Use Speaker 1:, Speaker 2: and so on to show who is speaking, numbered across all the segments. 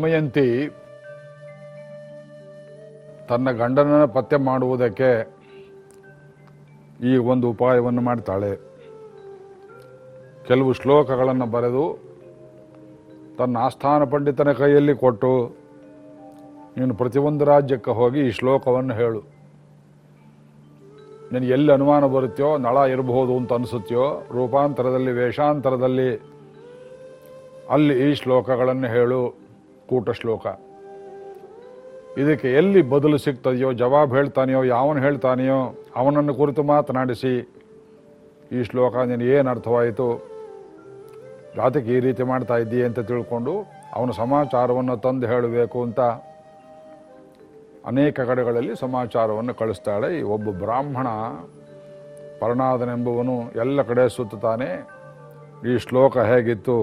Speaker 1: ದಮಯಂತಿ ತನ್ನ ಗಂಡನನ್ನು ಪತ್ತೆ ಮಾಡುವುದಕ್ಕೆ ಈ ಒಂದು ಉಪಾಯವನ್ನು ಮಾಡ್ತಾಳೆ. ಕೆಲವು ಶ್ಲೋಕಗಳನ್ನು ಬರೆದು ತನ್ನ ಆಸ್ಥಾನ ಪಂಡಿತನ ಕೈಯಲ್ಲಿ ಕೊಟ್ಟು ನೀನು ಪ್ರತಿಯೊಂದು ರಾಜ್ಯಕ್ಕೆ ಹೋಗಿ ಈ ಶ್ಲೋಕವನ್ನು ಹೇಳು. ನಿನಗೆ ಎಲ್ಲಿ ಅನುಮಾನ ಬರುತ್ತೆಯೋ, ನಳ ಇರಬಹುದು ಅಂತ ಅನಿಸುತ್ತೆಯೋ, ರೂಪಾಂತರದಲ್ಲಿ, ವೇಷಾಂತರದಲ್ಲಿ ಅಲ್ಲಿ ಈ ಶ್ಲೋಕಗಳನ್ನು ಹೇಳು. ಕೂಟ ಶ್ಲೋಕ. ಇದಕ್ಕೆ ಎಲ್ಲಿ ಬದಲು ಸಿಗ್ತದೆಯೋ, ಜವಾಬ್ ಹೇಳ್ತಾನೆಯೋ, ಯಾವನು ಹೇಳ್ತಾನೆಯೋ, ಅವನನ್ನು ಕುರಿತು ಮಾತನಾಡಿಸಿ. ಈ ಶ್ಲೋಕ ನಿನಗೆ ಏನು ಅರ್ಥವಾಯಿತು? ಜಾತಕ್ಕೆ ಈ ರೀತಿ ಮಾಡ್ತಾ ಇದ್ದೀಯ ಅಂತ ತಿಳ್ಕೊಂಡು ಅವನ ಸಮಾಚಾರವನ್ನು ತಂದು ಹೇಳಬೇಕು ಅಂತ. ಅನೇಕ ಕಡೆಗಳಲ್ಲಿ ಸಮಾಚಾರವನ್ನು ಕಳಿಸ್ತಾಳೆ. ಈ ಒಬ್ಬ ಬ್ರಾಹ್ಮಣ ಪರ್ಣಾದನೆಂಬುವನು ಎಲ್ಲ ಕಡೆ ಸುತ್ತಾನೆ ಈ ಶ್ಲೋಕ ಹೇಗಿತ್ತು?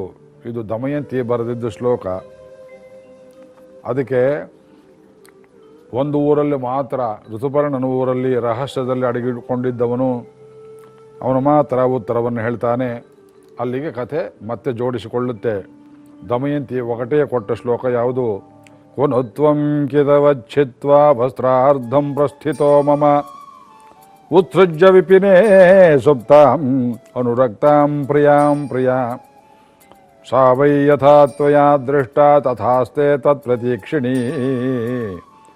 Speaker 1: ಇದು ದಮಯಂತಿ ಬರೆದಿದ್ದ ಶ್ಲೋಕ. ಅದಕ್ಕೆ ಒಂದು ಊರಲ್ಲಿ ಮಾತ್ರ, ಋತುಪರ್ಣನ ಊರಲ್ಲಿ ರಹಸ್ಯದಲ್ಲಿ ಅಡಗಿಕೊಂಡಿದ್ದವನು, ಅವನು ಮಾತ್ರ ಉತ್ತರವನ್ನು ಹೇಳ್ತಾನೆ. ಅಲ್ಲಿಗೆ ಕಥೆ ಮತ್ತೆ ಜೋಡಿಸಿಕೊಳ್ಳುತ್ತೆ. ದಮಯಂತಿ ಒಗಟೇ ಕೊಟ್ಟ ಶ್ಲೋಕ ಯಾವುದು? ಕೊನತ್ವಂ ಕಿದವಚ್ಛಿತ್ವಾ ವಸ್ತ್ರಾರ್ಧಂ ಪ್ರಸ್ಥಿತೋ ಮಮ. ಉತ್ಸೃಜ್ಯ ವಿಪಿನೇ ಸುಪ್ತಾಂ, ಅನುರಕ್ತಾಂ ಪ್ರಿಯಾಂ ಪ್ರಿಯಾ. ಸಾ ವೈ ಯಥಾ ತ್ವಯಾ ದೃಷ್ಟ ತಥಾಸ್ತೆ ತತ್ಪ್ರತೀಕ್ಷಿಣೀ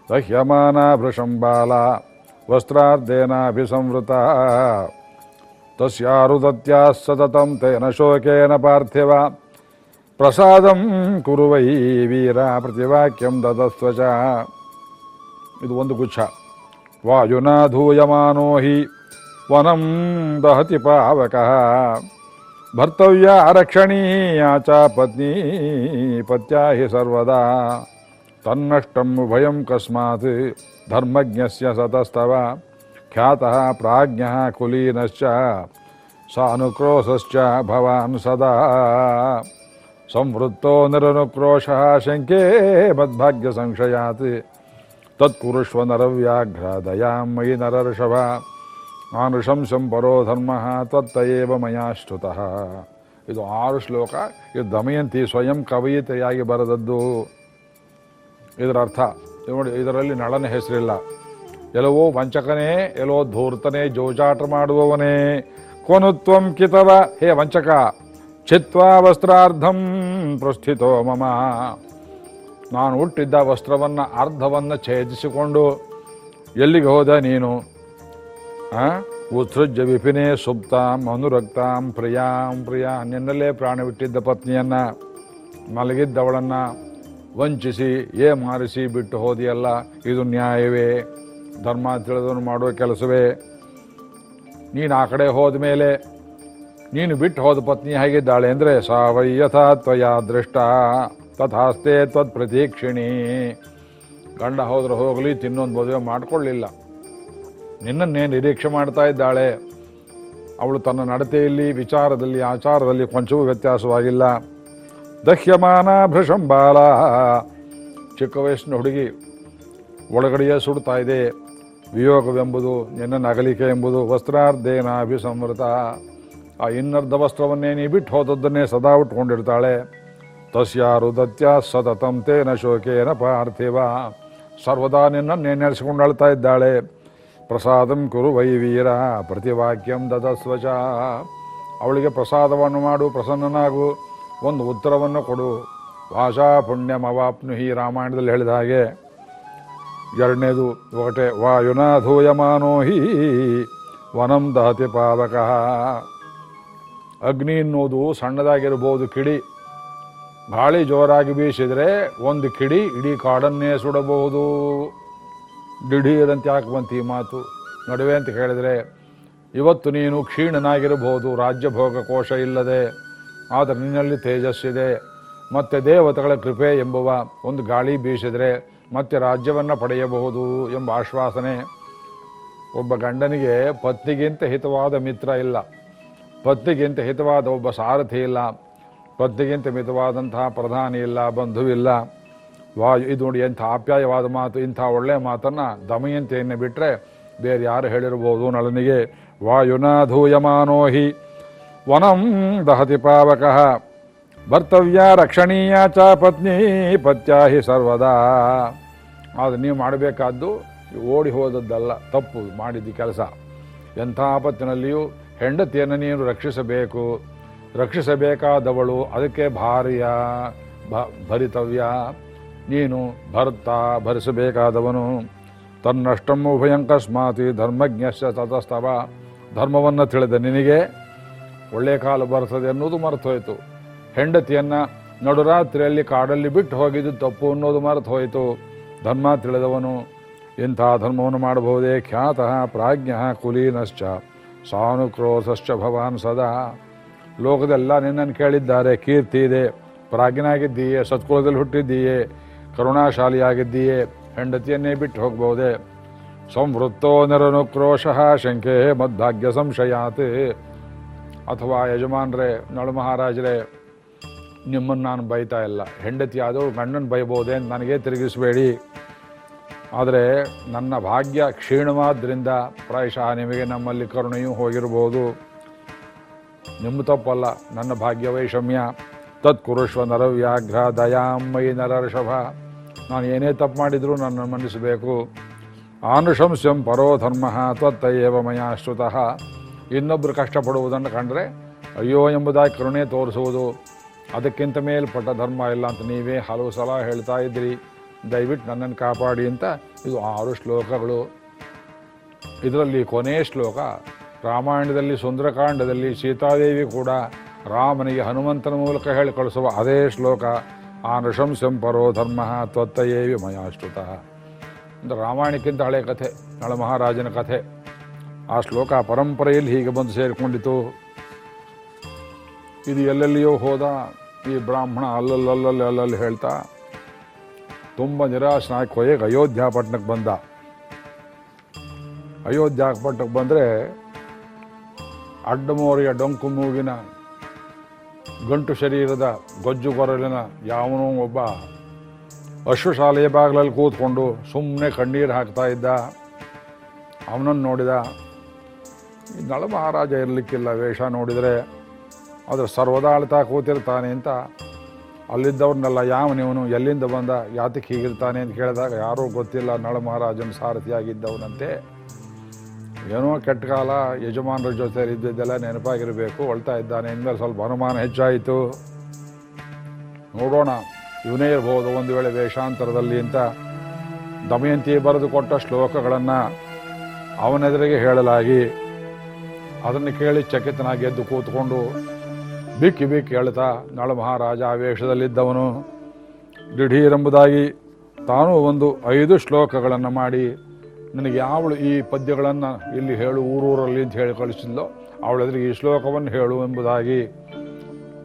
Speaker 1: ದಹ್ಯಮಾನಾ ಭೃಶಂಬಾಲ ವಸ್ತ್ರಾರ್ಧೇನಾಭಿಸಂವೃತ ತಸ್ಯಾರುದತ್ಯಾ ಸತತಂ ತೇನ ಶೋಕೇನ ಪಾರ್ಥಿವ ಪ್ರಸಾದಂ ಕುರು ವೈ ವೀರ ಪ್ರತಿವಾಕ್ಯಂ ದದಸ್ವಚ ಇದು ಒಂದು ಗುಚ್ಛ. ವಾಯುನಾ ಧೂಯಮಾನೋ ಹಿ ವನಂ ದಹತಿ ಪಾವಕಃ। ಭರ್ತವ್ಯ ರಕ್ಷಣೀಯ ಚ ಪತ್ನಿ ಪತ್ಯಾ ಹಿ ಸರ್ವದಾ. ತನ್ನಷ್ಟಂ ಭಯಂ ಕಸ್ಮಾತ್ ಧರ್ಮಜ್ಞಸ್ಯ ಸತಸ್ತವ. ಖ್ಯಾತಃ ಪ್ರಾಜ್ಞಃ ಕುಲೀನಶ್ಚ. ಸ ಅನುಕ್ರೋಶಶ್ಚ ಭವಾನ್ ಸದಾ. ಸಂವೃತ್ತೋ ನಿರನುಕ್ರೋಶಃ ಶಂಕೆ ಮದ್ಭಾಗ್ಯ ಸಂಶಯಾತ್. ತತ್ಕುರುಷ್ವ ನರವ್ಯಾಘ್ರ ದಯಾಂ ಮಯಿ ನರರ್ಷಭ. ಮಾನುಷಂಸಂ ಪರೋ ಧರ್ಮ ತ್ವತ್ತಯೇವ ಮಯಾ ಶ್ರುತಃ. ಇದು ಆರು ಶ್ಲೋಕ, ಇದು ದಮಯಂತಿ ಸ್ವಯಂ ಕವಯಿತೆಯಾಗಿ ಬರೆದದ್ದು. ಇದರ ಅರ್ಥ ನೋಡಿ, ಇದರಲ್ಲಿ ನಳನ ಹೆಸರಿಲ್ಲ. ಎಲ್ಲವೋ ವಂಚಕನೇ, ಎಲ್ಲೋ ಧೂರ್ತನೇ ಜೋಜಾಟ ಮಾಡುವವನೇ. ಕೊನುತ್ವಂ ಕಿತವ, ಹೇ ವಂಚಕ ಚಿತ್ವಾ ವಸ್ತ್ರಾರ್ಧಂ ಪ್ರಸ್ಥಿತೋ ಮಮ. ನಾನು ಹುಟ್ಟಿದ್ದ ವಸ್ತ್ರವನ್ನು, ಅರ್ಧವನ್ನು ಛೇದಿಸಿಕೊಂಡು ಎಲ್ಲಿಗೆ ಹೋದ ನೀನು? ಉತ್ಸೃಜ್ಯ ವಿಪಿನೆ ಸುಪ್ತಾಂ, ಅನುರಕ್ತಾಂ, ಪ್ರಿಯಾಂ, ಪ್ರಿಯಾ. ನಿನ್ನಲ್ಲೇ ಪ್ರಾಣವಿಟ್ಟಿದ್ದ ಪತ್ನಿಯನ್ನ, ಮಲಗಿದ್ದವಳನ್ನು ವಂಚಿಸಿ ಏ ಮಾರಿಸಿ ಬಿಟ್ಟು ಹೋದಿಯಲ್ಲ, ಇದು ನ್ಯಾಯವೇ? ಧರ್ಮ ತಿಳಿದವನು ಮಾಡುವ ಕೆಲಸವೇ? ನೀನು ಆ ಕಡೆ ಹೋದ ಮೇಲೆ, ನೀನು ಬಿಟ್ಟು ಹೋದ ಪತ್ನಿ ಹೇಗಿದ್ದಾಳೆ ಅಂದರೆ ಸಾವೈ ಯಥಾ ತ್ವಯಾ ದೃಷ್ಟ, ತಥಾಸ್ತೆ ತ್ವತ್ ಪ್ರತೀಕ್ಷಿಣಿ ಗಂಡ ಹೋದ್ರೆ ಹೋಗಲಿ, ತಿನ್ನೊಂದು ಮದುವೆ ಮಾಡಿಕೊಳ್ಳಿಲ್ಲ. ನಿನ್ನನ್ನೇ ನಿರೀಕ್ಷೆ ಮಾಡ್ತಾ ಇದ್ದಾಳೆ. ಅವಳು ತನ್ನ ನಡತೆಯಲ್ಲಿ, ವಿಚಾರದಲ್ಲಿ, ಆಚಾರದಲ್ಲಿ ಕೊಂಚವೂ ವ್ಯತ್ಯಾಸವಾಗಿಲ್ಲ. ದಹ್ಯಮಾನ ಭೃಷಂಬಾಲ ಚಿಕ್ಕ ವಯಸ್ಸಿನ ಹುಡುಗಿ, ಒಳಗಡೆಯೇ ಸುಡ್ತಾ ಇದೆ. ವಿಯೋಗವೆಂಬುದು ನಿನ್ನ ನಗಲಿಕೆ ಎಂಬುದು ವಸ್ತ್ರಾರ್ಧೇನ ಅಭಿಸಮೃತ ಆ ಇನ್ನರ್ಧ ವಸ್ತ್ರವನ್ನೇ ನೀ ಬಿಟ್ಟು ಹೋದದ್ದನ್ನೇ ಸದಾ ಉಟ್ಕೊಂಡಿರ್ತಾಳೆ. ತಸ್ಯಾರು ದತ್ಯ ಸತತಂ ತೇನ ಶೋಕೇನ ಪಾರ್ಥಿವ. ಸರ್ವದಾ ನಿನ್ನನ್ನೇ ನೆನೆಸಿಕೊಂಡಳ್ತಾ ಇದ್ದಾಳೆ. ಪ್ರಸಾದಂ ಕುರು ವೈವೀರ ಪ್ರತಿವಾಕ್ಯಂ ದದಸ್ವಚ. ಅವಳಿಗೆ ಪ್ರಸಾದವನ್ನು ಮಾಡು, ಪ್ರಸನ್ನನಾಗು, ಒಂದು ಉತ್ತರವನ್ನು ಕೊಡು. ವಾಷಾ ಪುಣ್ಯಮವಾಪ್ನು ಈ ರಾಮಾಯಣದಲ್ಲಿ ಹೇಳಿದ ಹಾಗೆ. ಎರಡನೇದು ಒಕಟೆ ವಾಯುನ ಹಿ ವನಂ ದಹತಿ ಪಾವಕಃ. ಅಗ್ನಿ ಎನ್ನುವುದು ಸಣ್ಣದಾಗಿರ್ಬೋದು ಕಿಡಿ. ಗಾಳಿ ಜೋರಾಗಿ ಬೀಸಿದರೆ ಒಂದು ಕಿಡಿ ಇಡೀ ಕಾಡನ್ನೇ ಸುಡಬಹುದು. ದಿಢೀರಂತ ಯಾಕೆ ಬಂತು ಈ ಮಾತು. ನಡುವೆ ಅಂತ ಹೇಳಿದರೆ, ಇವತ್ತು ನೀನು ಕ್ಷೀಣನಾಗಿರಬಹುದು, ರಾಜ್ಯಭೋಗ ಕೋಶ ಇಲ್ಲದೆ, ಆದರೆ ನಿನ್ನಲ್ಲಿ ತೇಜಸ್ಸಿದೆ ಮತ್ತು ದೇವತೆಗಳ ಕೃಪೆ ಎಂಬುವ ಒಂದು ಗಾಳಿ ಬೀಸಿದರೆ ಮತ್ತೆ ರಾಜ್ಯವನ್ನು ಪಡೆಯಬಹುದು ಎಂಬ ಆಶ್ವಾಸನೆ. ಒಬ್ಬ ಗಂಡನಿಗೆ ಪತ್ನಿಗಿಂತ ಹಿತವಾದ ಮಿತ್ರ ಇಲ್ಲ. ಪತ್ನಿಗಿಂತ ಹಿತವಾದ ಒಬ್ಬ ಸಾರಥಿ ಇಲ್ಲ. ಪತ್ನಿಗಿಂತ ಮಿತವಾದಂತಹ ಪ್ರಧಾನಿ ಇಲ್ಲ, ಬಂಧುವಿಲ್ಲ. ವಾಯು, ಇದು ನೋಡಿ ಎಂಥ ಆಪ್ಯಾಯವಾದ ಮಾತು, ಇಂಥ ಒಳ್ಳೆಯ ಮಾತನ್ನು ದಮಯಂತಿಯನ್ನು ಬಿಟ್ಟರೆ ಬೇರೆ ಯಾರು ಹೇಳಿರ್ಬೋದು ನಳನಿಗೆ. ವಾಯುನ ಧೂಯಮಾನೋ ಹಿ ವನಂ ದಹತಿ ಪಾವಕಃ. ಭರ್ತವ್ಯ ರಕ್ಷಣೀಯ ಚ ಪತ್ನಿ ಪತ್ಯಾಹಿ ಸರ್ವದಾ. ಅದು ನೀವು ಮಾಡಬೇಕಾದ್ದು ಓಡಿ ಹೋದದ್ದಲ್ಲ, ತಪ್ಪು ಮಾಡಿದ ಕೆಲಸ. ಎಂಥ ಆಪತ್ತಿನಲ್ಲಿಯೂ ಹೆಂಡತಿಯನ್ನು ನೀನು ರಕ್ಷಿಸಬೇಕು. ರಕ್ಷಿಸಬೇಕಾದವಳು ಅದಕ್ಕೆ ಭಾರ್ಯ ಭರಿತವ್ಯ. ನೀನು ಭರ್ತ ಭರಿಸಬೇಕಾದವನು. ತನ್ನಷ್ಟಂ ಉಭಯಂಕಸ್ಮಾತಿ ಧರ್ಮಜ್ಞಶ ತತಸ್ತವ. ಧರ್ಮವನ್ನು ತಿಳಿದ ನಿನಗೆ ಒಳ್ಳೆ ಕಾಲ ಬರ್ತದೆ ಅನ್ನೋದು ಹೋಯಿತು ಹೆಂಡತಿಯನ್ನ ನಡುರಾತ್ರಿಯಲ್ಲಿ ಕಾಡಲ್ಲಿ ಬಿಟ್ಟು ಹೋಗಿದ್ದು ತಪ್ಪು ಅನ್ನೋದು ಮರೆತು ಹೋಯಿತು ಧರ್ಮ ತಿಳಿದವನು ಇಂಥ ಧರ್ಮವನ್ನು ಮಾಡಬಹುದೇ? ಖ್ಯಾತಃ ಪ್ರಾಜ್ಞ ಕುಲೀನಶ್ಚ. ಸಾನುಕ್ರೋಧಶ್ಚ ಭವಾನ್ ಸದಾ. ಲೋಕದೆಲ್ಲ ನಿನ್ನನ್ನು ಕೇಳಿದ್ದಾರೆ. ಕೀರ್ತಿ ಇದೆ. ಪ್ರಾಜ್ಞನಾಗಿದ್ದೀಯೇ, ಸತ್ಕುಲದಲ್ಲಿ ಹುಟ್ಟಿದ್ದೀಯೆ. ಕರುಣಾಶಾಲಿಯಾಗಿದ್ದೀಯೆ. ಹೆಂಡತಿಯನ್ನೇ ಬಿಟ್ಟು ಹೋಗಬಹುದೇ? ಸಂವೃತ್ತೋ ನಿರನುಕ್ರೋಶ ಶಂಕೆ ಮದ್ಭಾಗ್ಯ ಸಂಶಯಾತ್. ಅಥವಾ ಯಜಮಾನ್ರೆ, ನಳು ಮಹಾರಾಜರೇ, ನಿಮ್ಮನ್ನು ನಾನು ಬೈತಾ ಇಲ್ಲ. ಹೆಂಡತಿ ಆದರೂ ಗಂಡನ ಬೈಬೋದೇ ನನಗೆ ತಿರುಗಿಸಬೇಡಿ. ಆದರೆ ನನ್ನ ಭಾಗ್ಯ ಕ್ಷೀಣವಾದ್ದರಿಂದ ಪ್ರಾಯಶಃ ನಿಮಗೆ ನಮ್ಮಲ್ಲಿ ಕರುಣೆಯೂ ಹೋಗಿರ್ಬೋದು. ನಿಮ್ಮ ತಪ್ಪಲ್ಲ, ನನ್ನ ಭಾಗ್ಯ ವೈಷಮ್ಯ ತತ್ಕುರುಷ್ವ ನರವ್ಯಾಘ್ರ ದಯಾಮಯಿ ನರರ್ಷಭ. ನಾನು ಏನೇ ತಪ್ಪು ಮಾಡಿದರೂ ನನ್ನ ಮನ್ನಿಸಬೇಕು. ಆನುಶಂಸ್ಯಂ ಪರೋ ಧರ್ಮ ಏವ ಮಯ ಶ್ರುತಃ. ಇನ್ನೊಬ್ಬರು ಕಷ್ಟಪಡುವುದನ್ನು ಕಂಡ್ರೆ, ಅಯ್ಯೋ ಎಂಬುದಾಗಿ ಕರುಣೆ ತೋರಿಸುವುದು. ಅದಕ್ಕಿಂತ ಮೇಲ್ಪಟ್ಟ ಧರ್ಮ ಇಲ್ಲ ಅಂತ ನೀವೇ ಹಲವು ಸಲ ಹೇಳ್ತಾ ಇದ್ರಿ. ದಯವಿಟ್ಟು ನನ್ನನ್ನು ಕಾಪಾಡಿ ಅಂತ ಇದು ಆರು ಶ್ಲೋಕಗಳು. ಇದರಲ್ಲಿ ಕೊನೆಯ ಶ್ಲೋಕ ರಾಮಾಯಣದಲ್ಲಿ ಸುಂದರಕಾಂಡದಲ್ಲಿ ಸೀತಾದೇವಿ ಕೂಡ ರಾಮನಿಗೆ ಹನುಮಂತನ ಮೂಲಕ ಹೇಳಿ ಕಳಿಸುವ ಅದೇ ಶ್ಲೋಕ, ಆ ನೃಶಂಸಂ ಪರೋ ಧರ್ಮ ತ್ವತ್ತಯೇವಿ ಮಯಾಶ್ರುತ ಅಂದರೆ ರಾಮಾಯಣಕ್ಕಿಂತ ಹಳೆ ಕಥೆ, ನಳ ಮಹಾರಾಜನ ಕಥೆ. ಆ ಶ್ಲೋಕ ಪರಂಪರೆಯಲ್ಲಿ ಹೀಗೆ ಬಂದು ಸೇರಿಕೊಂಡಿತು ಇದು ಎಲ್ಲೆಲ್ಲಿಯೋ ಹೋದ, ಈ ಬ್ರಾಹ್ಮಣ ಅಲ್ಲಲ್ಲಲ್ಲಲ್ಲಿ ಅಲ್ಲಲ್ಲಿ ಹೇಳ್ತಾ, ತುಂಬ ನಿರಾಶನಾಗಿ ಕೊನೆಗೆ ಅಯೋಧ್ಯ ಪಟ್ಟಣಕ್ಕೆ ಬಂದ. ಅಯೋಧ್ಯ ಪಟ್ಟಣಕ್ಕೆ ಬಂದರೆ ಅಡ್ಡಮೋರಿಯ ಡೊಂಕು ಮೂಗಿನ ಗಂಟು ಶರೀರದ ಗೊಜ್ಜು ಗೊರಲಿನ ಯಾವನೋ ಒಬ್ಬ ಅಶ್ವಶಾಲೆಯ ಬಾಗಿಲಲ್ಲಿ ಕೂತ್ಕೊಂಡು ಸುಮ್ಮನೆ ಕಣ್ಣೀರು ಹಾಕ್ತಾ ಇದ್ದ. ಅವನನ್ನು ನೋಡಿದ ನಳ ಮಹಾರಾಜ ಇರಲಿಕ್ಕಿಲ್ಲ, ವೇಷ ನೋಡಿದರೆ ಆದರೆ ಸರ್ವದಾಳ್ತಾ ಕೂತಿರ್ತಾನೆ ಅಂತ. ಅಲ್ಲಿದ್ದವ್ರನ್ನೆಲ್ಲ ಯಾವನಿವನು, ಎಲ್ಲಿಂದ ಬಂದ, ಯಾತಕ್ಕೆ ಹೀಗಿರ್ತಾನೆ ಅಂತ ಕೇಳಿದಾಗ, ಯಾರೂ ಗೊತ್ತಿಲ್ಲ ನಳ ಮಹಾರಾಜನ ಸಾರಥಿಯಾಗಿದ್ದವನಂತೆ. ಏನೋ ಕೆಟ್ಟ ಕಾಲ ಯಜಮಾನರ ಜೊತೆ ಇದ್ದಿದ್ದೆಲ್ಲ ನೆನಪಾಗಿರಬೇಕು. ಹೊಳ್ತಾ ಇದ್ದಾನೆ ಇನ್ಮೇಲೆ ಸ್ವಲ್ಪ ಅನುಮಾನ ಹೆಚ್ಚಾಯಿತು. ನೋಡೋಣ, ಇವನೇ ಇರ್ಬೋದು ಒಂದು ವೇಳೆ ವೇಷಾಂತರದಲ್ಲಿ ಅಂತ ದಮಯಂತಿ ಬರೆದು ಕೊಟ್ಟ ಶ್ಲೋಕಗಳನ್ನು ಅವನೆದುರಿಗೆ ಹೇಳಲಾಗಿ, ಅದನ್ನು ಕೇಳಿ ಚಕಿತನಾಗಿ ಎದ್ದು ಕೂತ್ಕೊಂಡು ಬಿಕ್ಕಿ ಬಿಕ್ಕಿ ಹೇಳ್ತಾ, ನಳ ಮಹಾರಾಜ ವೇಷದಲ್ಲಿದ್ದವನು. ದಿಢೀರೆಂಬುದಾಗಿ ತಾನೂ ಒಂದು ಐದು ಶ್ಲೋಕಗಳನ್ನು ಮಾಡಿ ನನಗೆ ಯಾವಳು ಈ ಪದ್ಯಗಳನ್ನು ಇಲ್ಲಿ ಹೇಳು, ಊರೂರಲ್ಲಿ ಅಂತ ಹೇಳಿ ಕಳಿಸಿದ್ಲೋ, ಅವಳೆದುರಿಗೆ ಈ ಶ್ಲೋಕವನ್ನು ಹೇಳು ಎಂಬುದಾಗಿ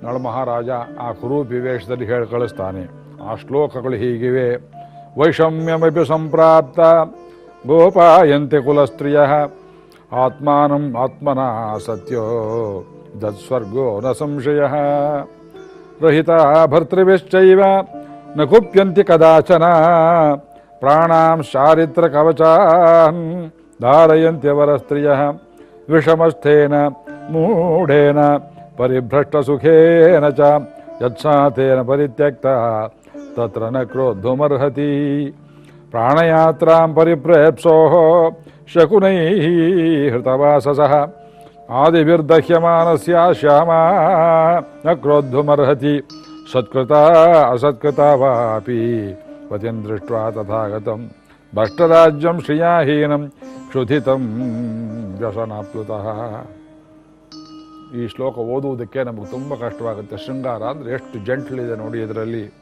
Speaker 1: ನಳ ಮಹಾರಾಜ ಆ ಕುರೂಪಿ ವೇಷದಲ್ಲಿ ಹೇಳಿ ಕಳಿಸ್ತಾನೆ. ಆ ಶ್ಲೋಕಗಳು ಹೀಗಿವೆ. ವೈಷಮ್ಯಮಪಿ ಸಂಪ್ರಾಪ್ತ ಗೋಪಾಯಂತೆ ಕುಲಸ್ತ್ರೀಯ ಆತ್ಮಾನಂ ಆತ್ಮನ ಸತ್ಯೋ ದತ್ಸ್ವರ್ಗೋ ನ ಸಂಶಯ. ರಹಿತ ಭರ್ತೃವಿಶ್ಚೈವ ನ ಕುಪ್ಯಂತಿ ಕದಾಚನ ಪ್ರಾಣಾಂ ಚಾರಿತ್ರ ಕವಚಾನ್ ಧಾರಯಂತ್ಯವರ ಸ್ತ್ರಿಯ ವಿಷಮಸ್ಥೇನ ಮೂಢೇನ ಪರಿಭ್ರಷ್ಟಸುಖೇನ ಚ ಯತ್ಸಾತೇನ ಪರಿತ್ಯಕ್ತ ತತ್ರ ನ ಕ್ರೋದ್ಧುಮರ್ಹತಿ ಪ್ರಾಣಯಾತ್ರಾಂ ಪರಿಪ್ರೇಪ್ಸೋ ಶಕುನೈ ಹೃತವಾಸಸಃ ಆದಿವಿರ್ದಹ್ಯಮಾನಸ್ಯ ಶ್ಯಾಮಾ ನ ಕ್ರೋದ್ಧುಮರ್ಹತಿ ಸತ್ಕೃತ दृष्ट्वा ತಥಾಗತಂ ಭ್ರಷ್ಟರಾಜ್ಯಂ ಶ್ರಿಯಾಹೀನಂ ಕ್ಷುಧಿತಂ ವ್ಯಸನಾಪ್ಲುತಃ. ಈ ಶ್ಲೋಕ ಓದುವುದಕ್ಕೆ ನಮಗೆ ತುಂಬ ಕಷ್ಟವಾಗುತ್ತೆ. ಶೃಂಗಾರ ಅಂದರೆ ಎಷ್ಟು ಜೆಂಟ್ಲ್ ಇದೆ ನೋಡಿ ಇದರಲ್ಲಿ.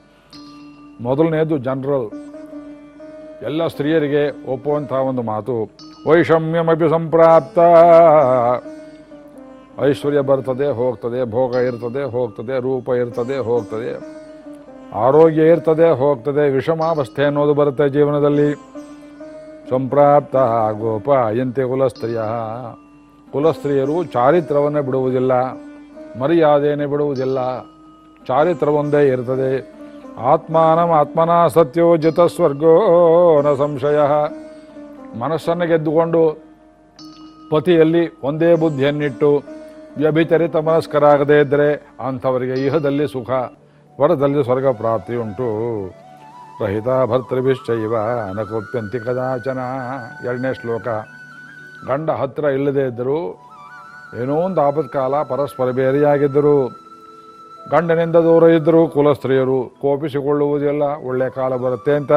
Speaker 1: ಮೊದಲನೇದು ಜನರಲ್. ಎಲ್ಲ ಸ್ತ್ರೀಯರಿಗೆ ಒಪ್ಪುವಂತಹ ಒಂದು ಮಾತು. ವೈಷಮ್ಯಮಿ ಸಂಪ್ರಾಪ್ತ. ಐಶ್ವರ್ಯ ಬರ್ತದೆ, ಹೋಗ್ತದೆ, ಭೋಗ ಇರ್ತದೆ, ಹೋಗ್ತದೆ, ರೂಪ ಇರ್ತದೆ, ಹೋಗ್ತದೆ. ಆರೋಗ್ಯ ಇರ್ತದೆ, ಹೋಗ್ತದೆ, ವಿಷಮಾವಸ್ಥೆ ಅನ್ನೋದು ಬರುತ್ತೆ ಜೀವನದಲ್ಲಿ. ಸಂಪ್ರಾಪ್ತ ಗೋಪ ಎಂತೆ ಕುಲಸ್ತ್ರೀಯ. ಕುಲಸ್ತ್ರೀಯರು ಚಾರಿತ್ರವನ್ನೇ ಬಿಡುವುದಿಲ್ಲ, ಮರ್ಯಾದೆಯನ್ನು ಬಿಡುವುದಿಲ್ಲ, ಚಾರಿತ್ರವೊಂದೇ ಇರ್ತದೆ. ಆತ್ಮಾನಂ ಆತ್ಮನ ಸತ್ಯೋಜಿತ ಸ್ವರ್ಗೋ ನ ಸಂಶಯ. ಮನಸ್ಸನ್ನು ಗೆದ್ದುಕೊಂಡು ಪತಿಯಲ್ಲಿ ಒಂದೇ ಬುದ್ಧಿಯನ್ನಿಟ್ಟು ವ್ಯಭಿಚರಿತ ಮನಸ್ಕರಾಗದೇ ಇದ್ದರೆ ಅಂಥವರಿಗೆ ಇಹದಲ್ಲಿ ಸುಖ. ವರದಲ್ಲಿ ಸ್ವರ್ಗ ಪ್ರಾಪ್ತಿ ಉಂಟು. ರಹಿತ ಭರ್ತೃಭಿಶ್ಚೈವ ಅನಕೋಪ್ಯಂತಿ ಕದಾಚನ. ಎರಡನೇ ಶ್ಲೋಕ. ಗಂಡ ಹತ್ತಿರ ಇಲ್ಲದೇ ಇದ್ದರು, ಏನೋ ಒಂದು ಆಪತ್ಕಾಲ ಪರಸ್ಪರ ಬೇರೆಯಾಗಿದ್ದರು. ಗಂಡನಿಂದ ದೂರ ಇದ್ದರು ಕುಲಸ್ತ್ರೀಯರು ಕೋಪಿಸಿಕೊಳ್ಳುವುದಿಲ್ಲ ಒಳ್ಳೆಯ ಕಾಲ ಬರುತ್ತೆ ಅಂತ